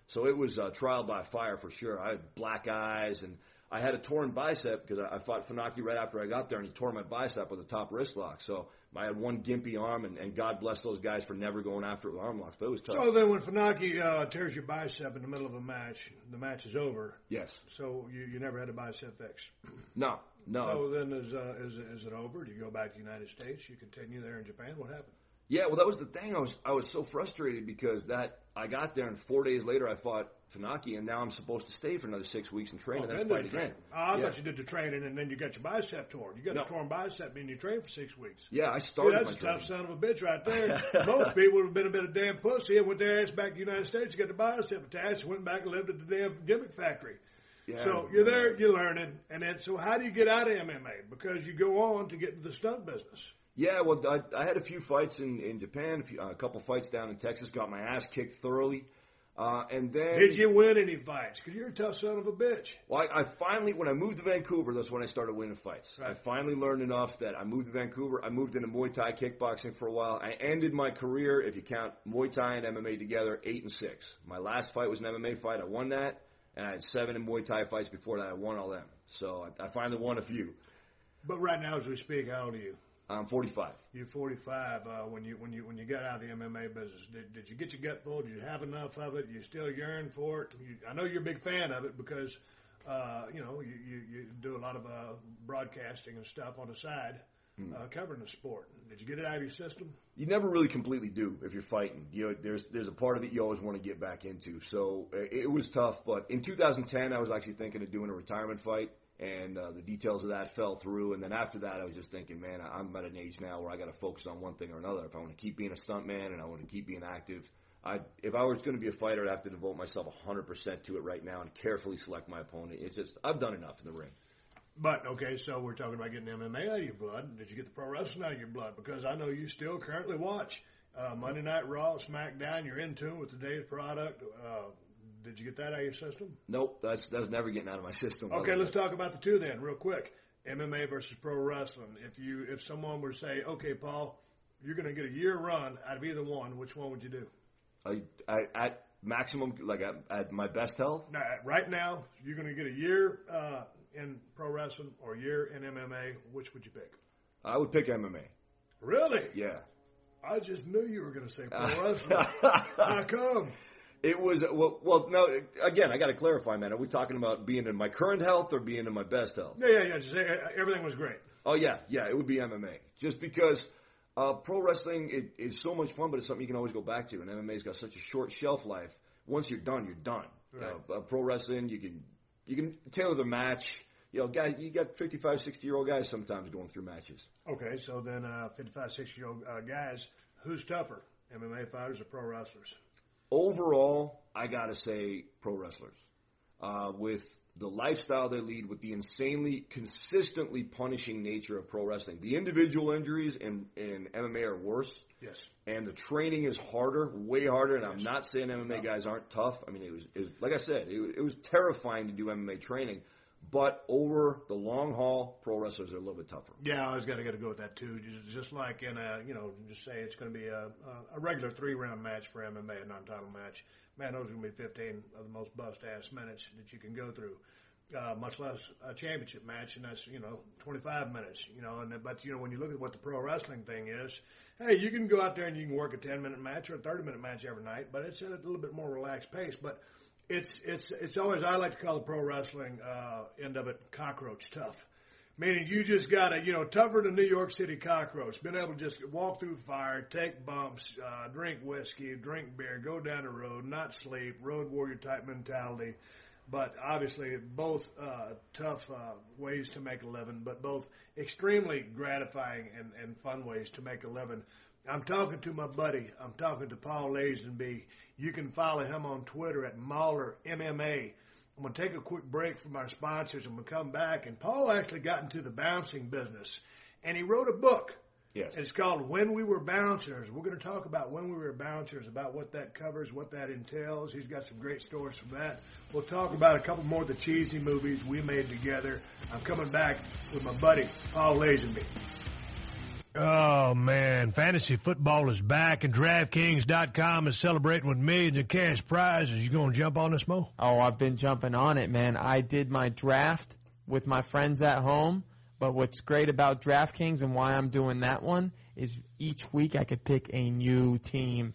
So it was a trial by fire for sure. I had black eyes, and I had a torn bicep because I fought Funaki right after I got there, and he tore my bicep with a top wrist lock. So I had one gimpy arm, and, and God bless those guys for never going after it with arm locks. But it was tough. So then, when Funaki uh, tears your bicep in the middle of a match, the match is over. yes. So you, you never had a bicep fix. No. No. So then, is, uh, is is it over? Do you go back to the United States? You continue there in Japan? What happened? Yeah, well, that was the thing. I was I was so frustrated because that I got there and four days later I fought Funaki, and now I'm supposed to stay for another six weeks and train Oh, and then then fight again. Oh, I yeah. thought you did the training and then you got your bicep torn. You got No. a torn bicep and you trained for six weeks. yeah, I started that's my a training. tough son of a bitch right there. <laughs> Most people would have been a bit of damn pussy and went their ass back to the United States, got the bicep attached, and went back and lived at the damn gimmick factory. Yeah, so you're there, you're learning, and then so how do you get out of MMA? Because you go on to get into the stunt business. Yeah, well, I, I had a few fights in in Japan, a, few, a couple fights down in Texas, got my ass kicked thoroughly, uh, and then Did you win any fights? Because you're a tough son of a bitch. Well, I, I finally, when I moved to Vancouver, that's when I started winning fights. I finally learned enough that I moved to Vancouver. I moved into Muay Thai kickboxing for a while. I ended my career, if you count Muay Thai and MMA together, eight and six. My last fight was an MMA fight. I won that, and I had seven in Muay Thai fights before that. I won all them. So I, I finally won a few. But right now, as we speak, how old are you? I'm 45. You're 45. Uh, when you when you when you got out of the MMA business, did, did you get your gut full? Did you have enough of it? You still yearn for it? You, I know you're a big fan of it because uh, you know you, you, you do a lot of uh, broadcasting and stuff on the side, uh, covering the sport. Did you get it out of your system? you never really completely do if you're fighting. You know, there's there's a part of it you always want to get back into. So uh, it was tough, but in 2010 I was actually thinking of doing a retirement fight, and uh, the details of that fell through. And then after that, I was just thinking, man, I'm at an age now where I got to focus on one thing or another. If I want to keep being a stuntman and I want to keep being active. I, if I was going to be a fighter, I'd have to devote myself 100% to it right now and carefully select my opponent. It's just, I've done enough in the ring. But okay, so we're talking about getting MMA out of your blood. Did you get the pro wrestling out of your blood? Because I know you still currently watch uh, Monday Night Raw, SmackDown. You're in tune with today's product. Uh, did you get that out of your system? Nope, that's that's never getting out of my system. Okay, let's talk about the two then, real quick. MMA versus pro wrestling. If you if someone were to say, okay, Paul, you're going to get a year run out of either one, which one would you do? I, I, at maximum, like at, at my best health, Now, right now, you're going to get a year uh, in pro wrestling or a year in MMA. Which would you pick? I would pick MMA. Really? Yeah. I just knew you were going to say pro <laughs> wrestling. How come? It was well. Well, no. Again, I got to clarify, man. Are we talking about being in my current health or being in my best health? Yeah, yeah, yeah. Just everything was great. Oh yeah, yeah. It would be MMA, just because uh, pro wrestling it, is so much fun, but it's something you can always go back to. And MMA's got such a short shelf life. Once you're done, you're done. Right. Uh, uh, pro wrestling, you can you can tailor the match. You know, guys, you got 55, 60 year old guys sometimes going through matches. Okay, so then uh, 55, 60 year old uh, guys, who's tougher, MMA fighters or pro wrestlers? Overall, I gotta say pro wrestlers. Uh, with the lifestyle they lead, with the insanely, consistently punishing nature of pro wrestling, the individual injuries in, in MMA are worse, Yes. and the training is harder, way harder. And I'm not saying MMA guys aren't tough. I mean, it was, it was like I said, it, was- it was terrifying to do MMA training. But over the long haul, pro wrestlers are a little bit tougher. Yeah, I was to gotta go with that too. Just, like in a, you know, just say it's going to be a, a regular three round match for MMA, a non title match. Man, those are to be 15 of the most bust ass minutes that you can go through. Uh, much less a championship match, and that's you know 25 minutes. You know, and but you know when you look at what the pro wrestling thing is, hey, you can go out there and you can work a 10 minute match or a 30 minute match every night, but it's at a little bit more relaxed pace. But it's it's it's always I like to call the pro wrestling uh, end of it cockroach tough. Meaning you just gotta, you know, tougher than New York City cockroach. Been able to just walk through fire, take bumps, uh, drink whiskey, drink beer, go down the road, not sleep, road warrior type mentality. But obviously, both uh, tough uh, ways to make a living, but both extremely gratifying and, and fun ways to make a living. I'm talking to my buddy. I'm talking to Paul Lazenby. You can follow him on Twitter at Mauler MMA. I'm going to take a quick break from our sponsors and we'll come back. And Paul actually got into the bouncing business and he wrote a book. Yes. It's called When We Were Bouncers. We're going to talk about When We Were Bouncers, about what that covers, what that entails. He's got some great stories from that. We'll talk about a couple more of the cheesy movies we made together. I'm coming back with my buddy, Paul Lazenby. Oh man, fantasy football is back and DraftKings.com is celebrating with millions of cash prizes. You gonna jump on this, Mo? Oh, I've been jumping on it, man. I did my draft with my friends at home, but what's great about DraftKings and why I'm doing that one is each week I could pick a new team.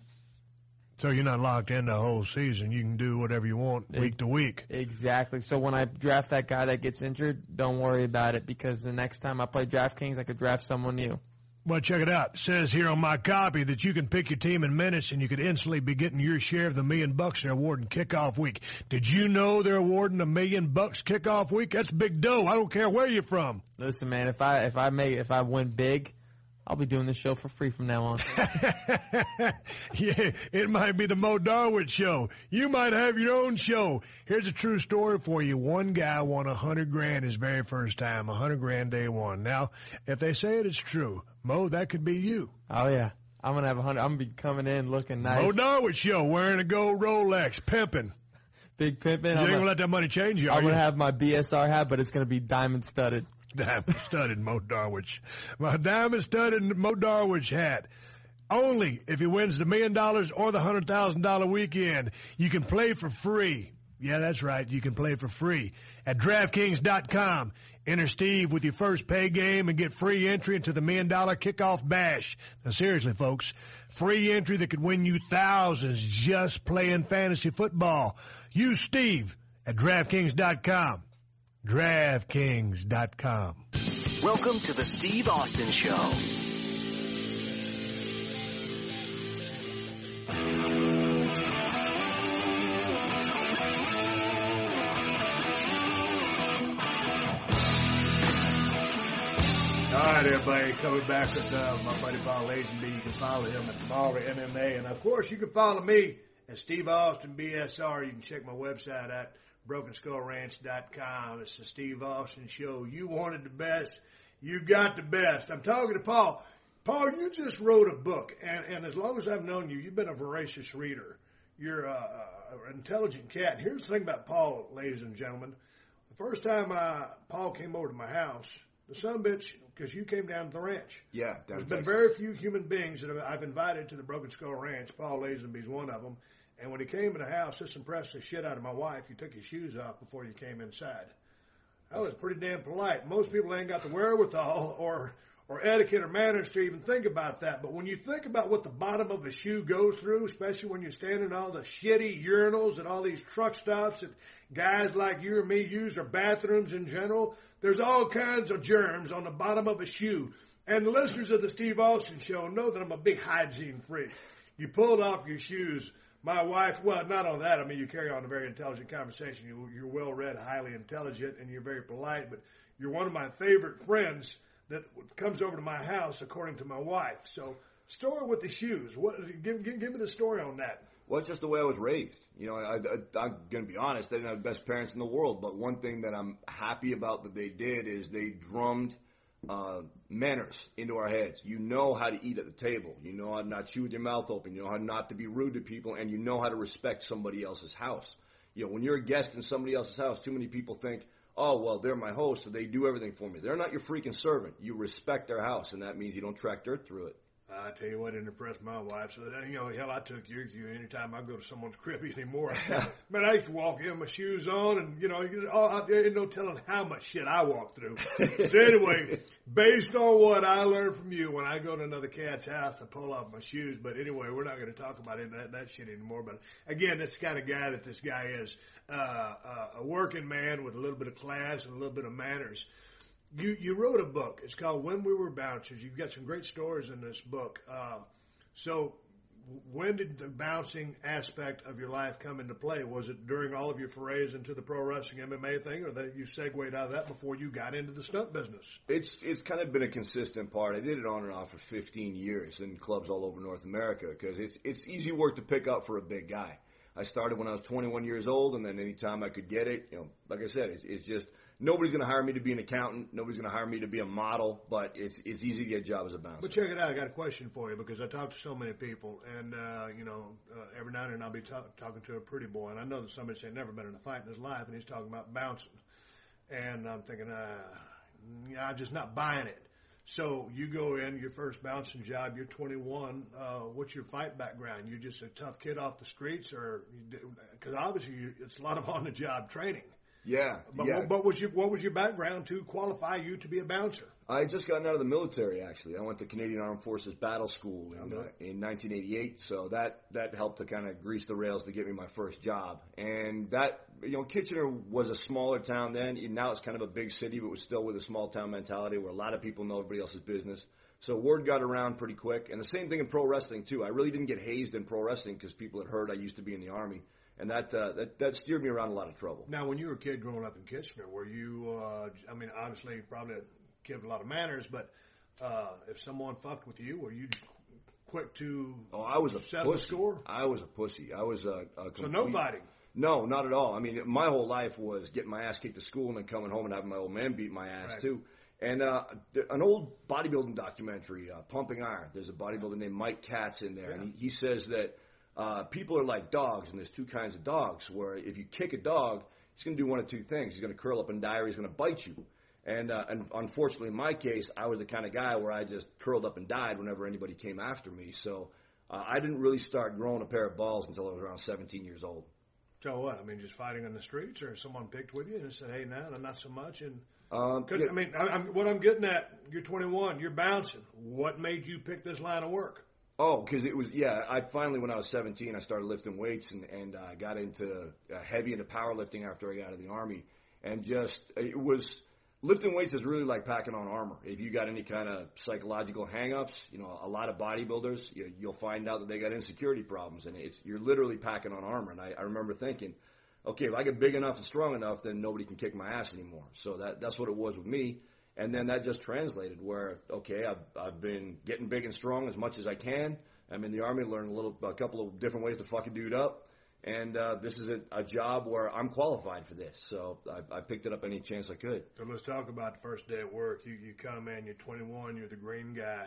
So you're not locked in the whole season. You can do whatever you want week to week. Exactly. So when I draft that guy that gets injured, don't worry about it because the next time I play DraftKings, I could draft someone new. Well, check it out. It says here on my copy that you can pick your team in minutes and you could instantly be getting your share of the million bucks they're awarding kickoff week. Did you know they're awarding a million bucks kickoff week? That's big dough. I don't care where you're from. Listen, man, if I if I make if I win big, I'll be doing this show for free from now on. <laughs> yeah, it might be the Mo Darwin show. You might have your own show. Here's a true story for you. One guy won a hundred grand his very first time, a hundred grand day one. Now, if they say it, it's true. Mo, that could be you. Oh yeah. I'm gonna have a hundred. I'm gonna be coming in looking nice. Mo Darwin show, wearing a gold Rolex, pimping. Big pimping. You I'm ain't gonna, gonna let that money change you. I'm are gonna have my BSR hat, but it's gonna be diamond studded. <laughs> diamond studded Mo Darwich. My diamond studded Mo Darwich hat. Only if he wins the million dollars or the hundred thousand dollar weekend. You can play for free. Yeah, that's right. You can play for free at DraftKings.com. Enter Steve with your first pay game and get free entry into the million dollar kickoff bash. Now seriously, folks, free entry that could win you thousands just playing fantasy football. Use Steve at DraftKings.com. DraftKings.com. Welcome to the Steve Austin Show. All right, everybody, coming back with uh, my buddy Paul Lazenby. You can follow him at Mauler MMA, and of course, you can follow me at Steve Austin BSR. You can check my website at BrokenSkullRanch.com. It's the Steve Austin Show. You wanted the best, you got the best. I'm talking to Paul. Paul, you just wrote a book, and, and as long as I've known you, you've been a voracious reader. You're uh, an intelligent cat. And here's the thing about Paul, ladies and gentlemen. The first time uh, Paul came over to my house, the son bitch, because you came down to the ranch. Yeah, down There's been Texas. very few human beings that I've invited to the Broken Skull Ranch. Paul Lazenby's one of them. And when he came in the house, this impressed the shit out of my wife. He took his shoes off before you came inside. That was pretty damn polite. Most people ain't got the wherewithal or or etiquette or manners to even think about that. But when you think about what the bottom of a shoe goes through, especially when you're standing in all the shitty urinals and all these truck stops that guys like you or me use or bathrooms in general, there's all kinds of germs on the bottom of a shoe. And the listeners of the Steve Austin show know that I'm a big hygiene freak. You pulled off your shoes. My wife, well, not on that. I mean, you carry on a very intelligent conversation. You, you're well read, highly intelligent, and you're very polite. But you're one of my favorite friends that comes over to my house, according to my wife. So, story with the shoes. What? Give, give, give me the story on that. Well, it's just the way I was raised. You know, I, I, I'm going to be honest. I didn't have the best parents in the world, but one thing that I'm happy about that they did is they drummed uh, manners into our heads. You know how to eat at the table. You know how to not chew with your mouth open. You know how not to be rude to people, and you know how to respect somebody else's house. You know, when you're a guest in somebody else's house, too many people think, oh, well, they're my host, so they do everything for me. They're not your freaking servant. You respect their house, and that means you don't track dirt through it. I tell you what, it impressed my wife. So that you know, hell, I took you. You anytime I go to someone's crib <laughs> anymore. Man, I used to walk in, my shoes on, and you know, you, oh, I, ain't no telling how much shit I walked through. <laughs> so anyway, based on what I learned from you, when I go to another cat's house, I pull off my shoes. But anyway, we're not going to talk about it, that that shit anymore. But again, that's the kind of guy that this guy is. Uh, uh, a working man with a little bit of class and a little bit of manners. You you wrote a book. It's called When We Were Bouncers. You've got some great stories in this book. Uh, so when did the bouncing aspect of your life come into play? Was it during all of your forays into the pro wrestling MMA thing, or that you segued out of that before you got into the stunt business? It's it's kind of been a consistent part. I did it on and off for 15 years in clubs all over North America because it's it's easy work to pick up for a big guy. I started when I was 21 years old, and then anytime I could get it, you know, like I said, it's, it's just nobody's going to hire me to be an accountant. Nobody's going to hire me to be a model, but it's it's easy to get a job as a bouncer. But check it out. I got a question for you because I talk to so many people, and uh, you know, uh, every now and then I'll be talk- talking to a pretty boy, and I know that somebody said never been in a fight in his life, and he's talking about bouncing, and I'm thinking, uh, I'm just not buying it. So you go in your first bouncing job. You're 21. Uh, what's your fight background? You're just a tough kid off the streets, or because obviously you, it's a lot of on the job training. Yeah, But yeah. what, what was your what was your background to qualify you to be a bouncer? I had just gotten out of the military. Actually, I went to Canadian Armed Forces Battle School in, uh, in 1988. So that that helped to kind of grease the rails to get me my first job. And that you know, Kitchener was a smaller town then. Now it's kind of a big city, but was still with a small town mentality where a lot of people know everybody else's business. So word got around pretty quick. And the same thing in pro wrestling too. I really didn't get hazed in pro wrestling because people had heard I used to be in the army and that, uh, that that steered me around a lot of trouble. Now, when you were a kid growing up in Kitchener, were you? Uh, I mean, obviously, probably a kid with a lot of manners, but uh, if someone fucked with you, were you quick to? Oh, I was a settle pussy. score. I was a pussy. I was a, a So no fighting. No, not at all. I mean, my whole life was getting my ass kicked to school and then coming home and having my old man beat my ass Right. too. And uh, an old bodybuilding documentary, uh, Pumping Iron. There's a bodybuilder named Mike Katz in there, and he, he says that uh, people are like dogs, and there's two kinds of dogs. Where if you kick a dog, he's going to do one of two things: he's going to curl up and die, or he's going to bite you. And uh, and unfortunately, in my case, I was the kind of guy where I just curled up and died whenever anybody came after me. So uh, I didn't really start growing a pair of balls until I was around 17 years old. So what? I mean, just fighting on the streets, or someone picked with you and said, "Hey, now, not so much." And Um, yeah. I mean, I, I'm, what I'm getting at, you're 21, you're bouncing. What made you pick this line of work? Oh, because it was yeah. I finally, when I was 17, I started lifting weights and and uh, got into uh, heavy into powerlifting after I got out of the army, and just it was lifting weights is really like packing on armor. If you got any kind of psychological hangups, you know, a lot of bodybuilders, you, you'll find out that they got insecurity problems, and it's you're literally packing on armor. And I, I remember thinking, okay, if I get big enough and strong enough, then nobody can kick my ass anymore. So that that's what it was with me. And then that just translated where, okay, I've, I've been getting big and strong as much as I can. I'm in the army, learning a little, a couple of different ways to fuck a dude up. And uh, this is a, a job where I'm qualified for this. So I, I picked it up any chance I could. So let's talk about the first day at work. You you come in, you're 21, you're the green guy.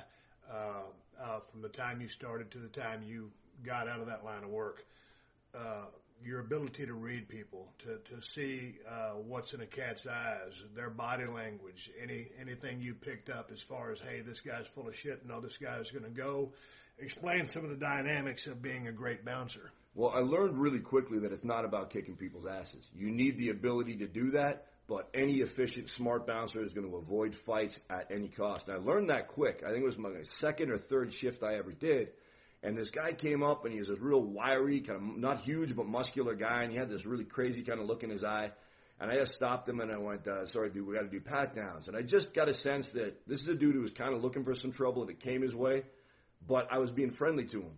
Uh, uh, from the time you started to the time you got out of that line of work, uh, your ability to read people, to to see uh, what's in a cat's eyes, their body language, any anything you picked up as far as hey, this guy's full of shit. No, this guy's going to go. Explain some of the dynamics of being a great bouncer. Well, I learned really quickly that it's not about kicking people's asses. You need the ability to do that, but any efficient, smart bouncer is going to avoid fights at any cost. And I learned that quick. I think it was my second or third shift I ever did. And this guy came up and he was this real wiry, kind of not huge, but muscular guy. And he had this really crazy kind of look in his eye. And I just stopped him and I went, uh, sorry, dude, we got to do pat downs. And I just got a sense that this is a dude who was kind of looking for some trouble if it came his way, but I was being friendly to him.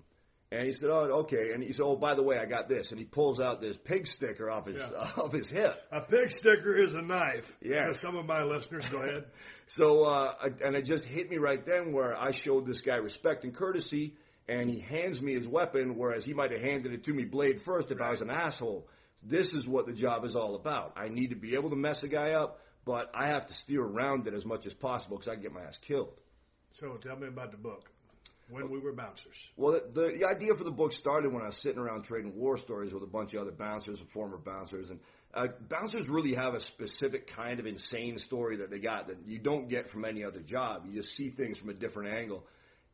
And he said, "Oh, okay." And he said, "Oh, by the way, I got this." And he pulls out this pig sticker off his Yeah. <laughs> off his hip. A pig sticker is a knife. Yeah. Some of my listeners, go ahead. <laughs> So, uh, I- and it just hit me right then where I showed this guy respect and courtesy, and he hands me his weapon, whereas he might have handed it to me blade first if I was an asshole. This is what the job is all about. I need to be able to mess a guy up, but I have to steer around it as much as possible because I can get my ass killed. So tell me about the book. When we were bouncers. Well, the, the idea for the book started when I was sitting around trading war stories with a bunch of other bouncers and former bouncers. And uh, bouncers really have a specific kind of insane story that they got that you don't get from any other job. You just see things from a different angle.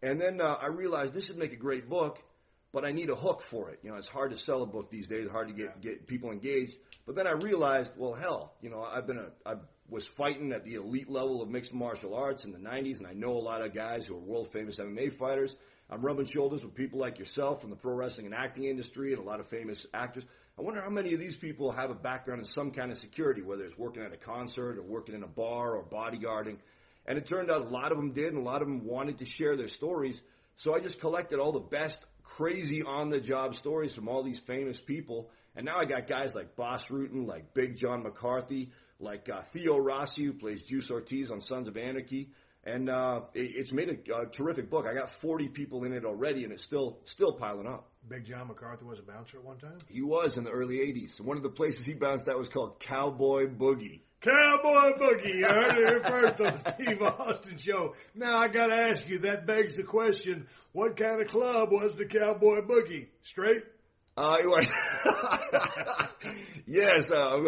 And then uh, I realized this would make a great book, but I need a hook for it. You know, it's hard to sell a book these days, hard to get get people engaged. But then I realized, well, hell, you know, I've been a I was fighting at the elite level of mixed martial arts in the 90s, and I know a lot of guys who are world famous MMA fighters. I'm rubbing shoulders with people like yourself from the pro wrestling and acting industry, and a lot of famous actors. I wonder how many of these people have a background in some kind of security, whether it's working at a concert or working in a bar or bodyguarding. And it turned out a lot of them did, and a lot of them wanted to share their stories. So I just collected all the best crazy on the job stories from all these famous people. And now I got guys like Bas Rutten, like Big John McCarthy, like uh, Theo Rossi, who plays Juice Ortiz on Sons of Anarchy. And uh, it, it's made a, a terrific book. I got 40 people in it already, and it's still still piling up. Big John McCarthy was a bouncer at one time. He was in the early 80s. One of the places he bounced at was called Cowboy Boogie. Cowboy Boogie. You heard it here first on the Steve Austin Show. Now I got to ask you. That begs the question: What kind of club was the Cowboy Boogie? Straight? Uh, you were <laughs> yes, uh,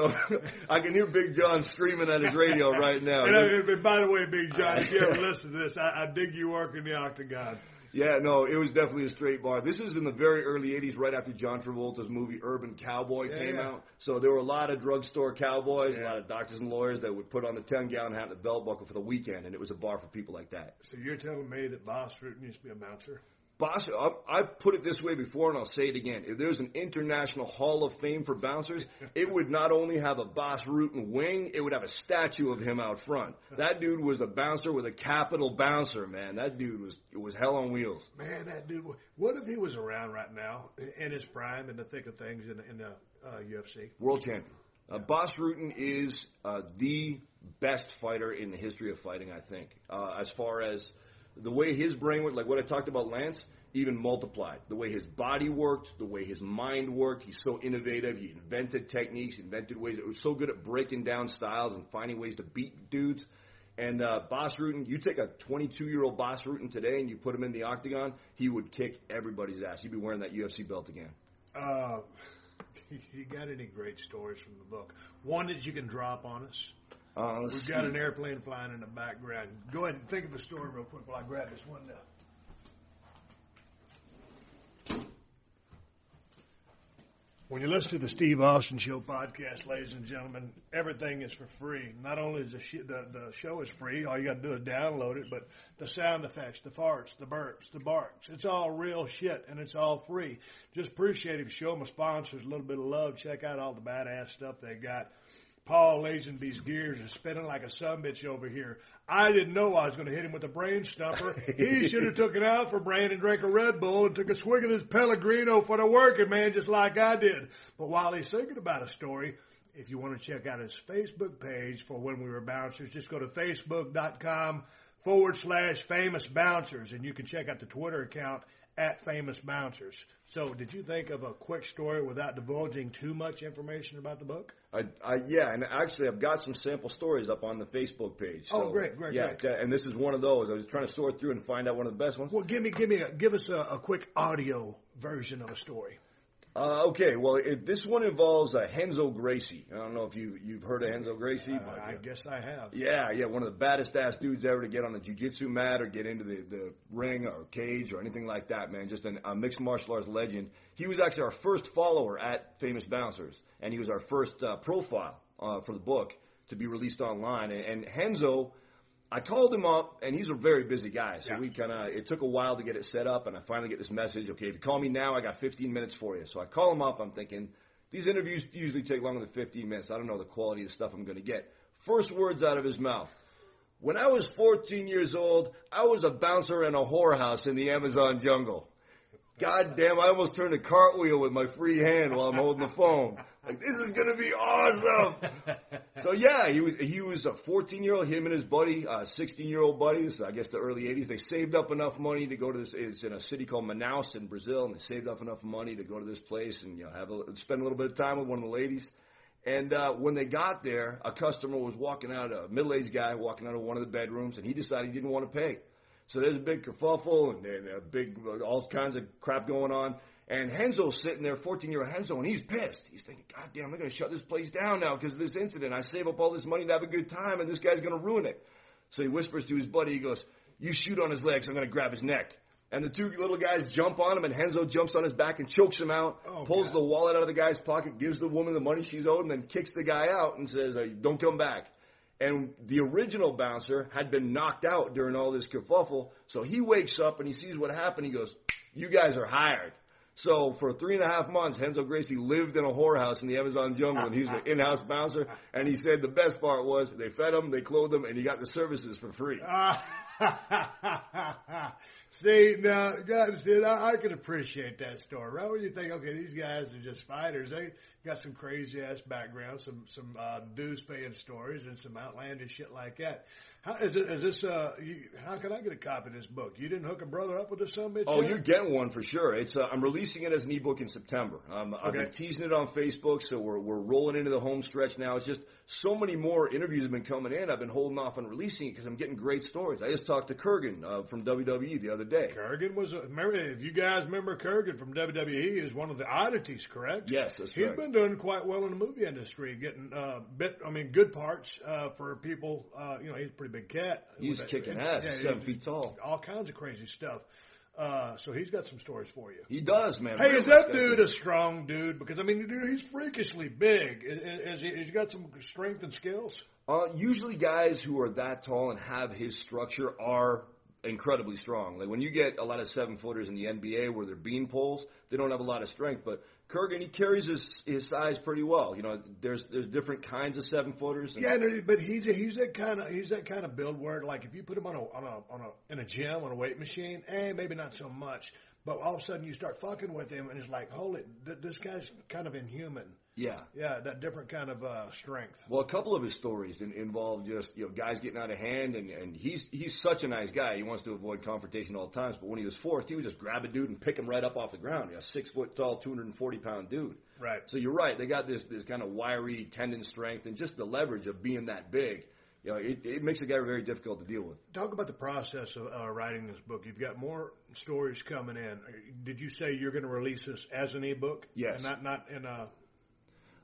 I can hear Big John screaming at his radio right now. And, uh, and by the way, Big John, if you ever <laughs> listen to this, I, I dig you working the octagon. Yeah, no, it was definitely a straight bar. This is in the very early '80s, right after John Travolta's movie Urban Cowboy Yeah, came yeah. out. So there were a lot of drugstore cowboys, a lot of doctors and lawyers that would put on the ten-gallon hat and the belt buckle for the weekend, and it was a bar for people like that. So you're telling me that Bas Rutten used to be a bouncer? Bas, I- I've put it this way before, and I'll say it again. If there's an international Hall of Fame for bouncers, <laughs> it would not only have a Bas Rutten wing, it would have a statue of him out front. <laughs> That dude was a bouncer with a capital bouncer, man. That dude was it was hell on wheels. Man, that dude. What if he was around right now in his prime, in the thick of things, in the, in the uh, UFC? World champion. Uh, Bas Rutten is uh, the best fighter in the history of fighting, I think. Uh, as far as the way his brain worked, like what I talked about Lance, even multiplied. The way his body worked, the way his mind worked. He's so innovative. He invented techniques, invented ways. He was so good at breaking down styles and finding ways to beat dudes. And uh, Bas Rutten, you take a 22 year old Bas Rutten today and you put him in the octagon, he would kick everybody's ass. He'd be wearing that UFC belt again. Uh, <laughs> you got any great stories from the book? One that you can drop on us? Uh, We've got an airplane flying in the background. Go ahead and think of a story real quick while I grab this one now. When you listen to the Steve Austin Show podcast, ladies and gentlemen, everything is for free. Not only is the, sh- the the show is free, all you got to do is download it, but the sound effects, the farts, the burps, the barks, it's all real shit and it's all free. Just appreciate you show my sponsors a little bit of love. Check out all the badass stuff they got. Paul Lazenby's gears are spinning like a sumbitch over here. I didn't know I was going to hit him with a brain stumper. He <laughs> should have took it out for Brain and drank a Red Bull and took a swig of this Pellegrino for the working man just like I did. But while he's thinking about a story, if you want to check out his Facebook page for when we were bouncers, just go to facebook.com forward slash famous bouncers and you can check out the Twitter account at famous bouncers. So did you think of a quick story without divulging too much information about the book? I, I, yeah, and actually, I've got some sample stories up on the Facebook page. Oh, great, great, yeah, great. yeah, and this is one of those. I was trying to sort through and find out one of the best ones. Well, give me, give me, a, give us a, a quick audio version of a story. Uh, okay, well, it, this one involves uh, Renzo Gracie. I don't know if you you've heard of Renzo Gracie, but I guess I have. yeah, yeah, one of the baddest ass dudes ever to get on the jujitsu mat or get into the, the ring or cage or anything like that, man. Just an, a mixed martial arts legend. He was actually our first follower at Famous Bouncers, and he was our first uh, profile uh, for the book to be released online. And, and Renzo, I called him up, and he's a very busy guy, so Yeah. we kind of it took a while to get it set up, and I finally get this message. Okay, if you call me now, I got 15 minutes for you. So I call him up. I'm thinking these interviews usually take longer than 15 minutes. I don't know the quality of stuff I'm going to get. First words out of his mouth. When I was 14 years old, I was a bouncer in a whorehouse in the Amazon jungle. God damn, I almost turned a cartwheel with my free hand while I'm holding the phone. Like, this is gonna be awesome! So yeah, he was, he was a 14 year old, him and his buddy, uh, 16 year old buddies, I guess the early 80s, they saved up enough money to go to this, it's in a city called Manaus in Brazil, and they saved up enough money to go to this place and, you know, have a, spend a little bit of time with one of the ladies. And uh, when they got there, a customer was walking out, a middle-aged guy walking out of one of the bedrooms, and he decided he didn't want to pay. So there's a big kerfuffle and, and a big, all kinds of crap going on. And Renzo's sitting there, 14-year-old Renzo, and he's pissed. He's thinking, God damn, I'm going to shut this place down now because of this incident. I save up all this money to have a good time, and this guy's going to ruin it. So he whispers to his buddy, he goes, you shoot on his legs, I'm going to grab his neck. And the two little guys jump on him, and Renzo jumps on his back and chokes him out, Oh, pulls God. the wallet out of the guy's pocket, gives the woman the money she's owed, and then kicks the guy out and says, don't come back. And the original bouncer had been knocked out during all this kerfuffle, so he wakes up and he sees what happened. He goes, you guys are hired. So for three and a half months, Renzo Gracie lived in a whorehouse in the Amazon jungle, and he was an in-house bouncer. And he said the best part was they fed him, they clothed him, and he got the services for free. <laughs> See, now, guys, see, I, I can appreciate that story. Right when you think, okay, these guys are just fighters, they got some crazy ass background, some some uh, dues paying stories, and some outlandish shit like that. How is it? Is this? Uh, you, how can I get a copy of this book? You didn't hook a brother up with this some bitch? Oh, yet? you're getting one for sure. It's uh, I'm releasing it as an ebook in September. Um, I've been teasing it on Facebook, so we're we're rolling into the home stretch now. It's just so many more interviews have been coming in. I've been holding off on releasing it because I'm getting great stories. I just talked to Kurrgan uh, from WWE the other day. Kurrgan was a, remember if you guys remember Kurrgan from WWE is one of the oddities, correct? Yes, that's He's correct. been doing quite well in the movie industry, getting uh, bit. I mean, good parts uh, for people. Uh, you know, he's a pretty big cat. He's kicking ass. yeah, seven feet tall. All kinds of crazy stuff. Uh, so he's got some stories for you. He does, man. Hey, Real is that dude a strong dude? Because I mean, dude, he's freakishly big. Is he, has he got some strength and skills? Uh, usually, guys who are that tall and have his structure are incredibly strong. Like when you get a lot of seven footers in the NBA where they're bean poles, they don't have a lot of strength. But Kurrgan, he carries his his size pretty well. You know, there's there's different kinds of seven footers. Yeah, but he's a, he's that kind of he's that kind of build where like if you put him on a on a on a in a gym on a weight machine, eh, maybe not so much. But all of a sudden you start fucking with him, and it's like, holy, th- this guy's kind of inhuman. Yeah. Yeah, that different kind of uh, strength. Well, a couple of his stories in, involve just you know guys getting out of hand, and, and he's he's such a nice guy. He wants to avoid confrontation all the times. But when he was forced, he would just grab a dude and pick him right up off the ground. Know, six foot tall, two hundred and forty pound dude. Right. So you're right. They got this this kind of wiry tendon strength and just the leverage of being that big. You know, it, it makes a guy very difficult to deal with. Talk about the process of uh, writing this book. You've got more stories coming in. Did you say you're going to release this as an ebook? Yes. And not not in a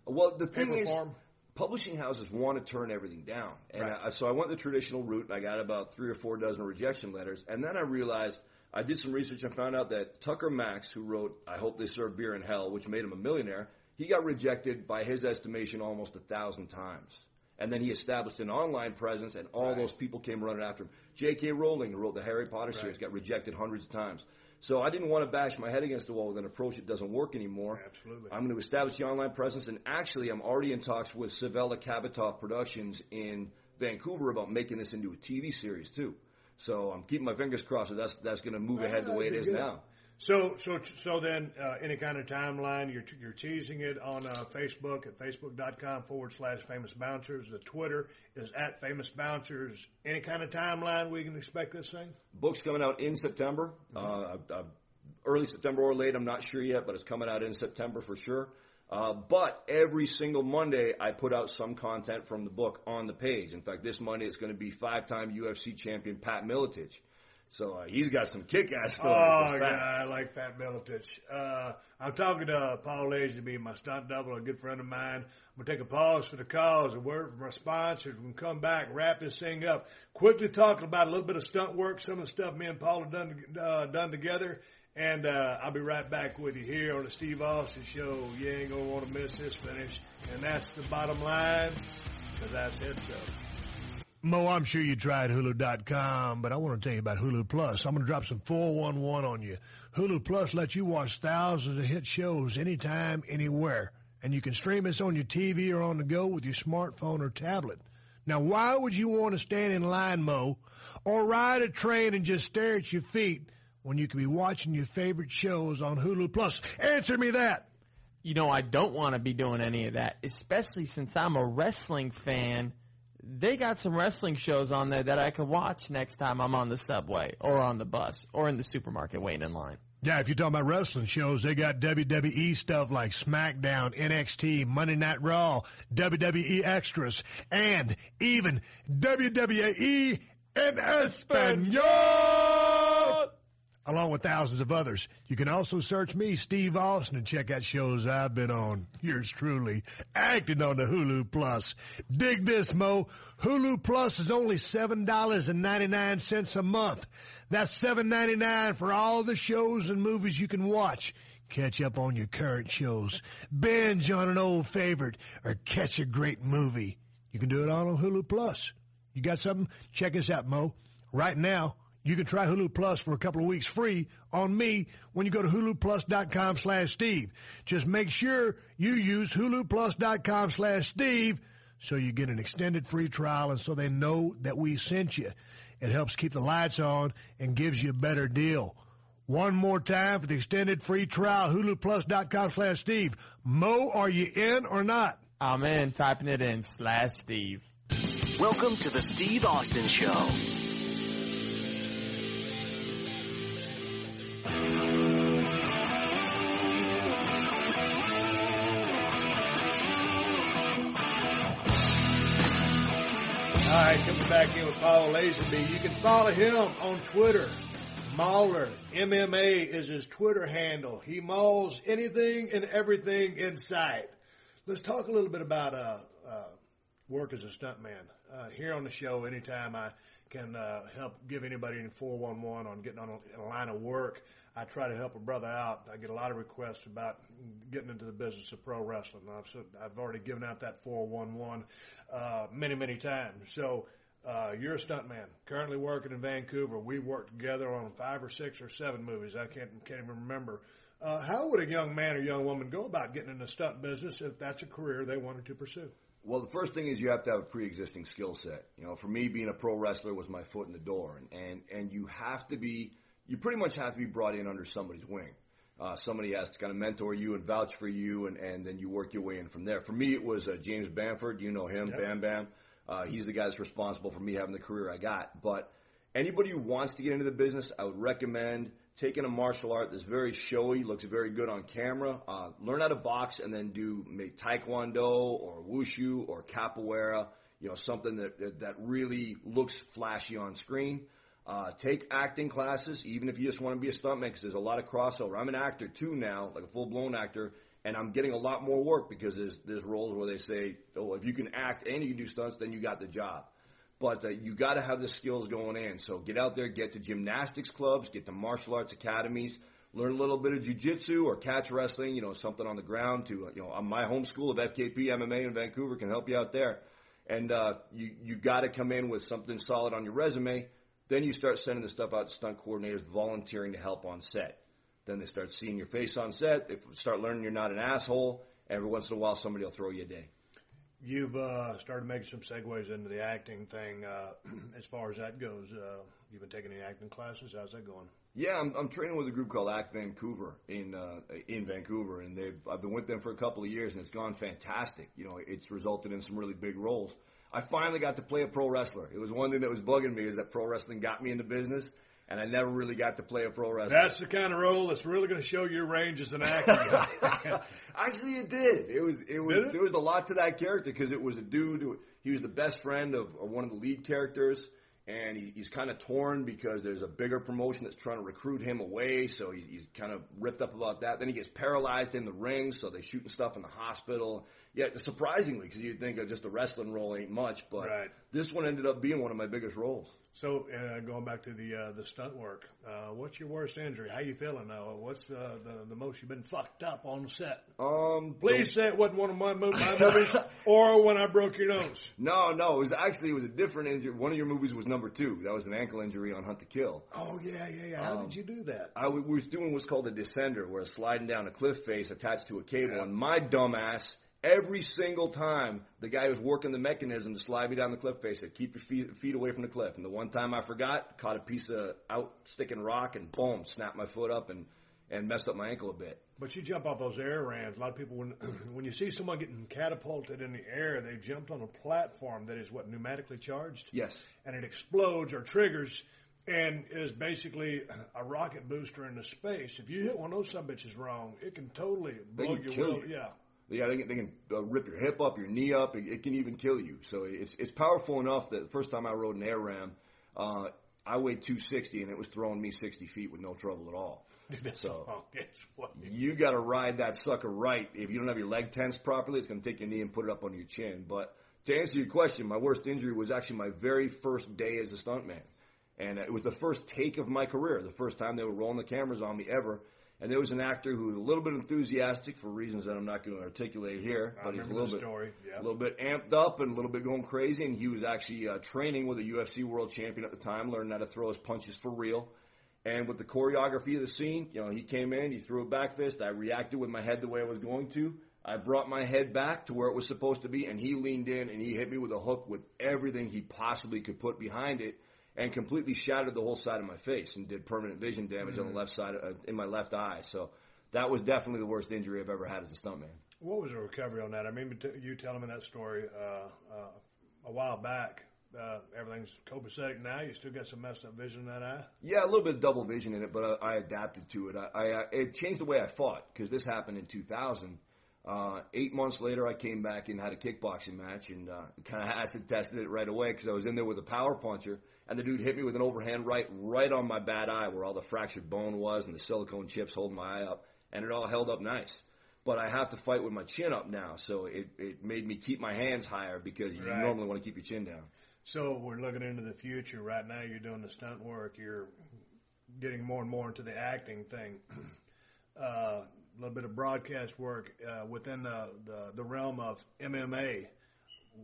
Well, the thing paper is, form. publishing houses want to turn everything down. And Right. I, so I went the traditional route and I got about three or four dozen rejection letters. And then I realized I did some research and found out that Tucker Max, who wrote I Hope They Serve Beer in Hell, which made him a millionaire, he got rejected by his estimation almost a thousand times. And then he established an online presence, and all Right. those people came running after him. J.K. Rowling, who wrote the Harry Potter series, got rejected hundreds of times. So I didn't want to bash my head against the wall with an approach that doesn't work anymore. Absolutely. I'm going to establish the online presence, and actually, I'm already in talks with Savella Kabatoff Productions in Vancouver about making this into a TV series too. So I'm keeping my fingers crossed that that's that's going to move ahead the way it is now. So, so, so then, uh, any kind of timeline, you're, you're teasing it on uh, Facebook at facebook.com forward slash famous bouncers. The Twitter is at famous bouncers. Any kind of timeline we can expect this thing? Book's coming out in September, uh, uh, early September or late. I'm not sure yet, but it's coming out in September for sure. Uh, but every single Monday, I put out some content from the book on the page. In fact, this Monday it's going to be five-time UFC champion Pat Miletich. So uh, he's got some kick-ass stories. Oh, yeah, I like Pat Miletich. Uh, I'm talking to Paul Lazenby, my stunt double, a good friend of mine. I'm going to take a pause for the cause, a word from our sponsors. We'll come back, wrap this thing up. Quickly talking about a little bit of stunt work, some of the stuff me and Paul have done, uh, done together. And uh, I'll be right back with you here on the Steve Austin Show. You ain't going to want to miss this finish. And that's the bottom line, because that's it, so. Mo, I'm sure you tried Hulu.com, but I want to tell you about Hulu Plus. I'm going to drop some 411 on you. Hulu Plus lets you watch thousands of hit shows anytime, anywhere. And you can stream this on your TV or on the go with your smartphone or tablet. Now, why would you want to stand in line, Mo, or ride a train and just stare at your feet when you could be watching your favorite shows on Hulu Plus? Answer me that. You know, I don't want to be doing any of that, especially since I'm a wrestling fan. They got some wrestling shows on there that I could watch next time I'm on the subway or on the bus or in the supermarket waiting in line. Yeah, if you're talking about wrestling shows, they got WWE stuff like SmackDown, NXT, Monday Night Raw, WWE Extras, and even WWE in Espanol! Along with thousands of others. You can also search me, Steve Austin, and check out shows I've been on. Yours truly, acting on the Hulu Plus. Dig this, Mo. Hulu Plus is only $7.99 a month. That's $7.99 for all the shows and movies you can watch. Catch up on your current shows, binge on an old favorite, or catch a great movie. You can do it all on Hulu Plus. You got something? Check us out, Mo. Right now, you can try Hulu Plus for a couple of weeks free on me when you go to huluplus.com slash Steve. Just make sure you use huluplus.com slash Steve so you get an extended free trial and so they know that we sent you. It helps keep the lights on and gives you a better deal. One more time for the extended free trial, huluplus.com slash Steve. Mo, are you in or not? I'm in, typing it in, slash Steve. Welcome to the Steve Austin Show. Back in with Paul Lazenby. You can follow him on Twitter. Mauler MMA is his Twitter handle. He mauls anything and everything in sight. Let's talk a little bit about uh, uh, work as a stuntman. Uh, here on the show, anytime I can uh, help give anybody in 411 on getting on a, a line of work, I try to help a brother out. I get a lot of requests about getting into the business of pro wrestling. I've, I've already given out that 411 uh, many, many times. So uh, you're a stuntman, currently working in Vancouver. We worked together on five or six or seven movies. I can't can't even remember. Uh, how would a young man or young woman go about getting in the stunt business if that's a career they wanted to pursue? Well, the first thing is you have to have a pre-existing skill set. You know, for me, being a pro wrestler was my foot in the door, and and, and you have to be, you pretty much have to be brought in under somebody's wing. Uh, somebody has to kind of mentor you and vouch for you, and, and then you work your way in from there. For me, it was uh, James Bamford. You know him, Yep. Bam Bam. Uh, he's the guy that's responsible for me having the career I got. But anybody who wants to get into the business, I would recommend taking a martial art that's very showy, looks very good on camera. Uh, learn how to box and then do maybe taekwondo or wushu or capoeira. You know, something that that, really looks flashy on screen. Uh, take acting classes, even if you just want to be a stuntman, because there's a lot of crossover. I'm an actor too now, like a full blown actor, and I'm getting a lot more work because there's there's roles where they say, oh, if you can act and you can do stunts, then you got the job. But uh, you got to have the skills going in. So get out there, get to gymnastics clubs, get to martial arts academies, learn a little bit of jujitsu or catch wrestling. You know, something on the ground. To you know, my home school of FKP MMA in Vancouver can help you out there. And uh, you you got to come in with something solid on your resume. Then you start sending the stuff out to stunt coordinators, volunteering to help on set. Then they start seeing your face on set. They start learning you're not an asshole. Every once in a while, somebody will throw you a day. You've uh, started making some segues into the acting thing. Uh, <clears throat> as far as that goes, uh, you've been taking any acting classes. How's that going? Yeah, I'm, I'm training with a group called Act Vancouver in uh, in Vancouver, and they've I've been with them for a couple of years, and it's gone fantastic. You know, it's resulted in some really big roles. I finally got to play a pro wrestler. It was one thing that was bugging me is that pro wrestling got me into business, and I never really got to play a pro wrestler. That's the kind of role that's really going to show your range as an actor. <laughs> Actually, it did. It was it was it? there was a lot to that character because it was a dude. Who, he was the best friend of, of one of the lead characters, and he, he's kind of torn because there's a bigger promotion that's trying to recruit him away. So he's, he's kind of ripped up about that. Then he gets paralyzed in the ring, so they're shooting stuff in the hospital. Yeah, surprisingly, because you'd think of just a wrestling role ain't much, but Right. this one ended up being one of my biggest roles. So, uh, going back to the uh, the stunt work, uh, what's your worst injury? How you feeling now? What's the, the the most you've been fucked up on set? Um, Please say it wasn't one of my, my <laughs> movies or when I broke your nose. No, no, it was actually it was a different injury. One of your movies was number two. That was an ankle injury on Hunt to Kill. Oh yeah, yeah, yeah. How Um, did you do that? I w- was doing what's called a descender, where sliding down a cliff face attached to a cable. Yeah. And my dumbass, every single time, the guy was working the mechanism to slide me down the cliff face said, keep your feet, feet away from the cliff. And the one time I forgot, caught a piece of out sticking rock and boom, snapped my foot up and, and messed up my ankle a bit. But you jump off those air ramps. A lot of people, when <clears throat> when you see someone getting catapulted in the air, they jumped on a platform that is what pneumatically charged, Yes. and it explodes or triggers, and is basically a rocket booster into space. If you hit one of those some bitches wrong, it can totally blow can your will. you. Yeah. Yeah, they can, they can uh, rip your hip up, your knee up. It, it can even kill you. So it's it's powerful enough that the first time I rode an air ram, uh, I weighed 260 and it was throwing me 60 feet with no trouble at all. <laughs> So <laughs> you got to ride that sucker right. If you don't have your leg tensed properly, it's going to take your knee and put it up on your chin. But to answer your question, my worst injury was actually my very first day as a stuntman. And it was the first take of my career, the first time they were rolling the cameras on me ever. And there was an actor who was a little bit enthusiastic for reasons that I'm not going to articulate here, I but he's a little bit. Yeah. a little bit amped up and a little bit going crazy. And he was actually uh, training with a UFC world champion at the time, learning how to throw his punches for real. And with the choreography of the scene, you know, he came in, he threw a back fist. I reacted with my head the way I was going to. I brought my head back to where it was supposed to be, and he leaned in and he hit me with a hook with everything he possibly could put behind it, and completely shattered the whole side of my face and did permanent vision damage mm-hmm. on the mm-hmm. left side of, in my left eye. So that was definitely the worst injury I've ever had as a stuntman. What was the recovery on that? I remember you telling me that story uh, uh, a while back. Uh, everything's copacetic now. You still got some messed up vision in that eye. Yeah, a little bit of double vision in it, but I, I adapted to it. I, I it changed the way I fought because this happened in 2000. Uh, eight months later, I came back and had a kickboxing match and uh, kind of <laughs> acid tested it right away because I was in there with a power puncher, and the dude hit me with an overhand right, right on my bad eye where all the fractured bone was and the silicone chips holding my eye up, and it all held up nice but I have to fight with my chin up now. So it, it made me keep my hands higher because you right. normally want to keep your chin down. So we're looking into the future. Right now, you're doing the stunt work. You're getting more and more into the acting thing. <clears throat> Uh, a little bit of broadcast work uh, within the, the, the realm of MMA.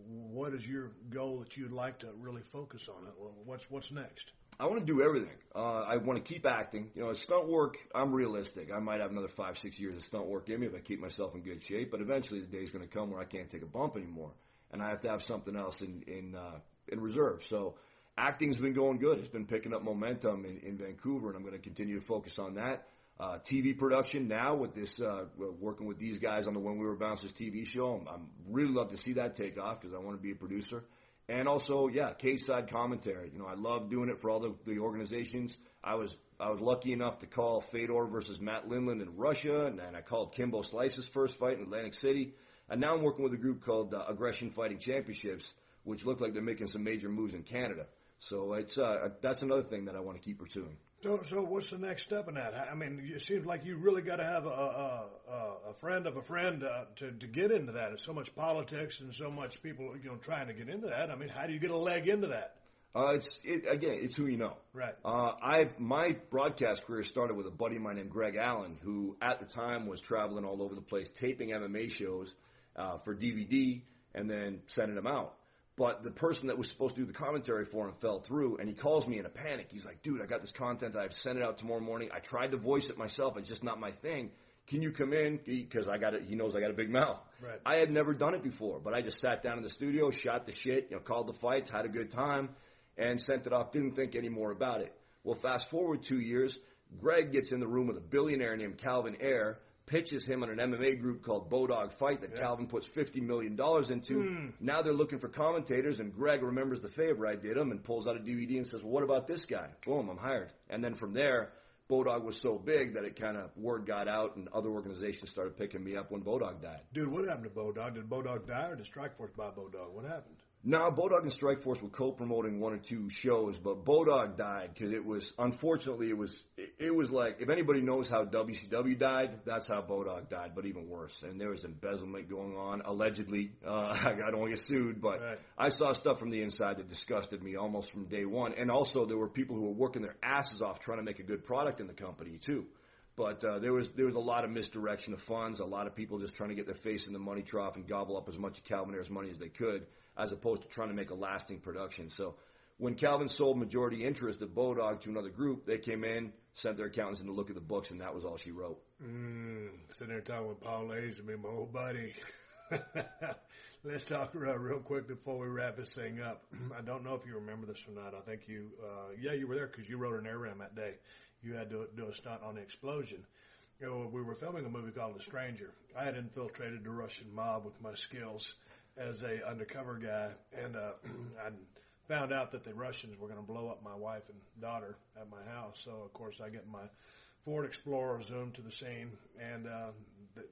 What is your goal that you'd like to really focus on? What's what's next? I want to do everything. Uh, I want to keep acting. You know, stunt work, I'm realistic. I might have another five, six years of stunt work in me if I keep myself in good shape. But eventually, the day's going to come where I can't take a bump anymore, and I have to have something else in in uh, in reserve. So, acting's been going good. It's been picking up momentum in, in Vancouver, and I'm going to continue to focus on that. Uh, TV production now with this uh, working with these guys on the When We Were Bouncers TV show. I'm, I'm really love to see that take off because I want to be a producer. And also, yeah, case side commentary. You know, I love doing it for all the, the organizations. I was I was lucky enough to call Fedor versus Matt Lindland in Russia, and then I called Kimbo Slice's first fight in Atlantic City. And now I'm working with a group called uh, Aggression Fighting Championships, which look like they're making some major moves in Canada. So it's uh, that's another thing that I want to keep pursuing. So, so what's the next step in that? I mean, it seems like you really got to have a, a, a friend of a friend uh, to to get into that. It's so much politics and so much people, you know, trying to get into that. I mean, how do you get a leg into that? Uh, it's it, again, it's who you know. Right. Uh, I my broadcast career started with a buddy of mine named Greg Allen, who at the time was traveling all over the place, taping MMA shows uh, for DVD and then sending them out. But the person that was supposed to do the commentary for him fell through, and he calls me in a panic. He's like, "Dude, I got this content. I've sent it out tomorrow morning. I tried to voice it myself. It's just not my thing. Can you come in? Because I got it. He knows I got a big mouth. Right. I had never done it before, but I just sat down in the studio, shot the shit, you know, called the fights, had a good time, and sent it off. Didn't think any more about it. Well, fast forward two years, Greg gets in the room with a billionaire named Calvin Ayre pitches him on an MMA group called Bodog Fight that yeah. Calvin puts $50 million into. Mm. Now they're looking for commentators, and Greg remembers the favor I did him and pulls out a DVD and says, well, What about this guy? Boom, I'm hired. And then from there, Bodog was so big that it kind of word got out, and other organizations started picking me up when Bodog died. Dude, what happened to Bodog? Did Bodog die, or did Strikeforce buy Bodog? What happened? No, Bodog and Strikeforce were co-promoting one or two shows, but Bodog died because it was unfortunately it was it, it, was like if anybody knows how WCW died, that's how Bodog died, but even worse. And there was embezzlement going on allegedly. Uh, <laughs> I don't want to get sued, but right. I saw stuff from the inside that disgusted me almost from day one. And also there were people who were working their asses off trying to make a good product in the company too. But uh, there was there was a lot of misdirection of funds, a lot of people just trying to get their face in the money trough and gobble up as much of Calvin Ayre's money as they could as opposed to trying to make a lasting production. So when Calvin sold majority interest of Bodog to another group, they came in, sent their accountants in to look at the books, and that was all she wrote. Mm, sitting there talking with Paul Lazenby, my old buddy. <laughs> Let's talk real, real quick before we wrap this thing up. <clears throat> I don't know if you remember this or not. I think you, uh, yeah, you were there because you wrote an air ram that day. You had to do a stunt on the explosion. You know, we were filming a movie called The Stranger. I had infiltrated the Russian mob with my skills as a undercover guy, and uh, <clears throat> I found out that the Russians were going to blow up my wife and daughter at my house. So of course I get my Ford Explorer zoomed to the scene, and uh,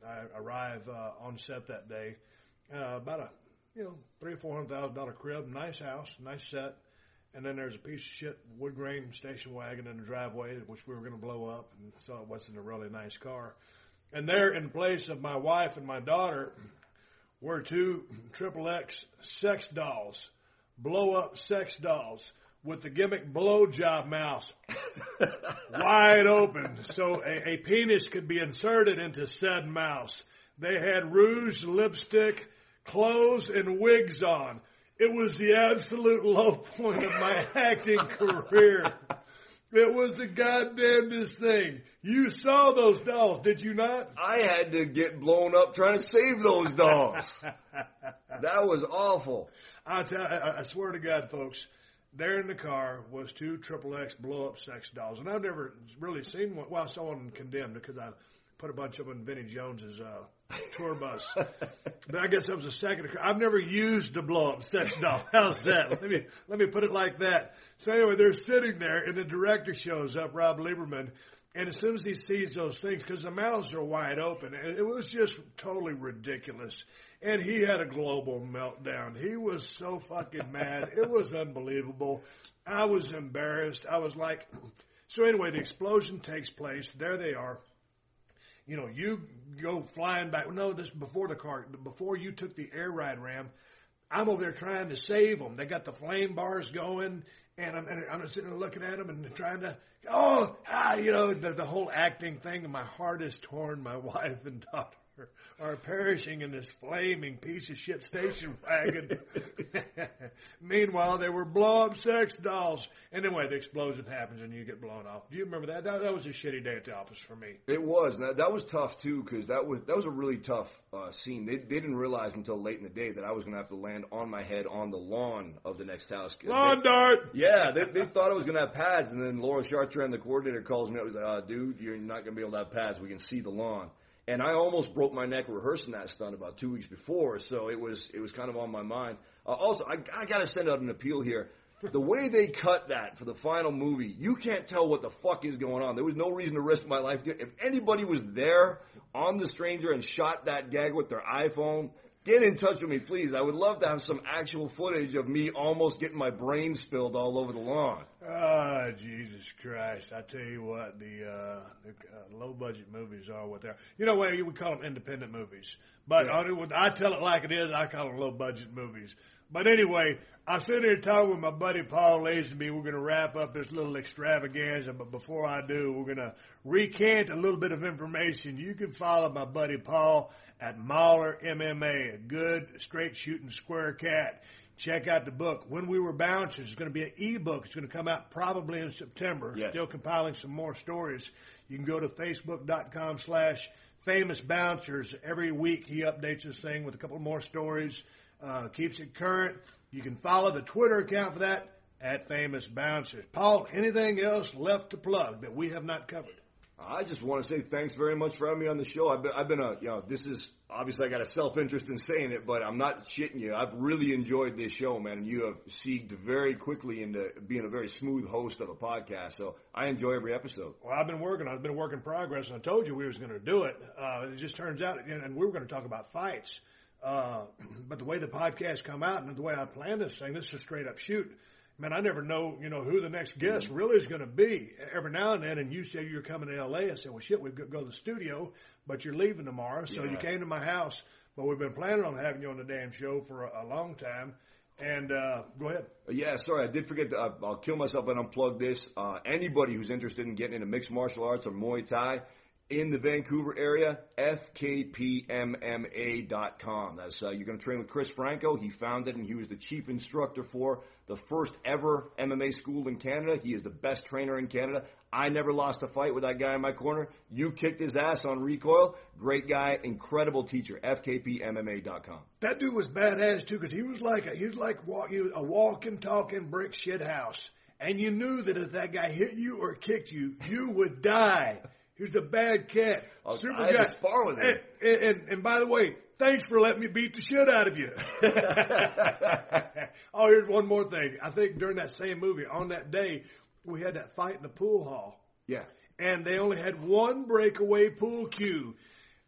I arrive uh, on set that day. Uh, about a you know three or four hundred thousand dollar crib, nice house, nice set. And then there's a piece of shit wood grain station wagon in the driveway, which we were going to blow up, and so it wasn't a really nice car. And there, in place of my wife and my daughter, were two triple X sex dolls, blow up sex dolls with the gimmick blowjob mouse <laughs> wide open so a, a, penis could be inserted into said mouse. They had rouge, lipstick, clothes, and wigs on. It was the absolute low point of my <laughs> acting career. It was the goddamnedest thing. You saw those dolls, did you not? I had to get blown up trying to save those dolls. <laughs> that was awful. I tell, I, I swear to God, folks, there in the car was two triple X blow up sex dolls, and I've never really seen one. Well, I saw one condemned because I put a bunch of them in Vinnie Jones's uh, tour bus. but I guess that was a second. I've never used a blow up sex doll. <laughs> How's that? Let me let me put it like that. So anyway, they're sitting there, and the director shows up, Rob Lieberman. And as soon as he sees those things, because the mouths are wide open, and it was just totally ridiculous. And he had a global meltdown. He was so fucking mad. It was unbelievable. I was embarrassed. I was like, <clears throat> so anyway, the explosion takes place. There they are you know, you go flying back. No, this before the car, before you took the air ride ram. I'm over there trying to save them. They got the flame bars going, and I'm, and I'm sitting there looking at them and trying to, oh, ah, you know, the, the whole acting thing. And my heart is torn. My <laughs> wife and daughter are perishing in this flaming piece of shit station wagon. <laughs> Meanwhile, they were blow up sex dolls. And anyway, the explosion happens and you get blown off. Do you remember that? That, that was a shitty day at the office for me. It was. That, that was tough too because that was that was a really tough uh, scene. They, they didn't realize until late in the day that I was going to have to land on my head on the lawn of the next house. Lawn they, dart. Yeah, they, they thought I was going to have pads, and then Lauro Chartrand, the coordinator, calls me up. Was like, uh, "Dude, you're not going to be able to have pads. We can see the lawn." And I almost broke my neck rehearsing that stunt about two weeks before. So it was it was kind of on my mind. Uh, also, I, I got to send out an appeal here. The way they cut that for the final movie, you can't tell what the fuck is going on. There was no reason to risk my life. If anybody was there on the stranger and shot that gag with their iPhone, Get in touch with me, please. I would love to have some actual footage of me almost getting my brain spilled all over the lawn. Ah, oh, Jesus Christ! I tell you what, the, uh, the uh, low budget movies are what they are. You know what? You would call them independent movies, but yeah. I, I tell it like it is. I call them low budget movies. But anyway, I sit here talking with my buddy Paul Lazenby. We're going to wrap up this little extravaganza, but before I do, we're going to recant a little bit of information. You can follow my buddy Paul at Mauler MMA, a good, straight shooting square cat. Check out the book. When We Were Bouncers It's going to be an ebook. It's going to come out probably in September. Yes. Still compiling some more stories. You can go to facebook.com slash famous bouncers. Every week he updates this thing with a couple more stories, uh, keeps it current. You can follow the Twitter account for that at famous bouncers. Paul, anything else left to plug that we have not covered? I just want to say thanks very much for having me on the show. I've been, I've been a, you know, this is obviously I got a self interest in saying it, but I'm not shitting you. I've really enjoyed this show, man. And you have seeked very quickly into being a very smooth host of a podcast. So I enjoy every episode. Well, I've been working. I've been working progress, and I told you we was going to do it. Uh, it just turns out, and we were going to talk about fights. Uh, <clears throat> but the way the podcast come out and the way I planned this thing, this is a straight up shoot man, I never know, you know, who the next guest mm-hmm. really is going to be. Every now and then, and you say you're coming to L.A. I said, well, shit, we go to the studio, but you're leaving tomorrow, so yeah. you came to my house. But we've been planning on having you on the damn show for a, a long time. And uh, go ahead. Yeah, sorry, I did forget. To, uh, I'll kill myself and unplug this. Uh, anybody who's interested in getting into mixed martial arts or Muay Thai, in the Vancouver area, fkpmma.com. That's uh, you're going to train with Chris Franco. He founded and he was the chief instructor for the first ever MMA school in Canada. He is the best trainer in Canada. I never lost a fight with that guy in my corner. You kicked his ass on recoil. Great guy, incredible teacher. fkpmma.com. That dude was badass too because he was like a, he was like he was a walking, talking brick shit house. And you knew that if that guy hit you or kicked you, you would die. He was a bad cat. Oh, Super I guy. spar with him. And, and, and by the way, thanks for letting me beat the shit out of you. <laughs> oh, here's one more thing. I think during that same movie, on that day, we had that fight in the pool hall. Yeah. And they only had one breakaway pool cue.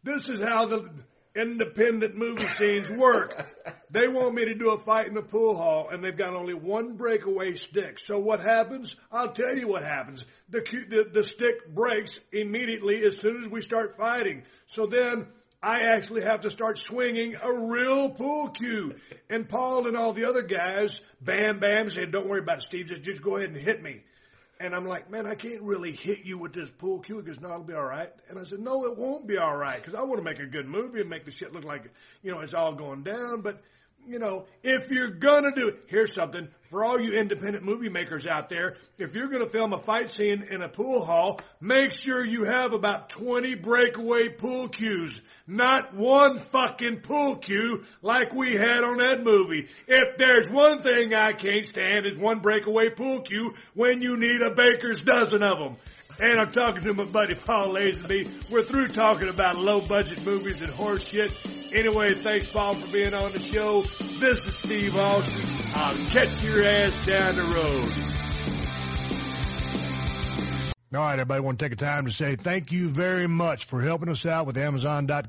This is how the independent movie scenes work. <laughs> they want me to do a fight in the pool hall, and they've got only one breakaway stick. So what happens? I'll tell you what happens. The, the, the stick breaks immediately as soon as we start fighting. So then I actually have to start swinging a real pool cue. And Paul and all the other guys, bam, bam, said, don't worry about it, Steve. Just, just go ahead and hit me. And I'm like, man, I can't really hit you with this pool cue because no, it'll be all right. And I said, no, it won't be all right because I want to make a good movie and make the shit look like, you know, it's all going down. But you know, if you're gonna do it, here's something for all you independent movie makers out there. If you're gonna film a fight scene in a pool hall, make sure you have about 20 breakaway pool cues. Not one fucking pool cue like we had on that movie. If there's one thing I can't stand is one breakaway pool cue when you need a baker's dozen of them. And I'm talking to my buddy Paul Lazenby. We're through talking about low budget movies and horse shit. Anyway, thanks Paul for being on the show. This is Steve Austin. I'll catch your ass down the road. All right, everybody, want to take a time to say thank you very much for helping us out with Amazon.com.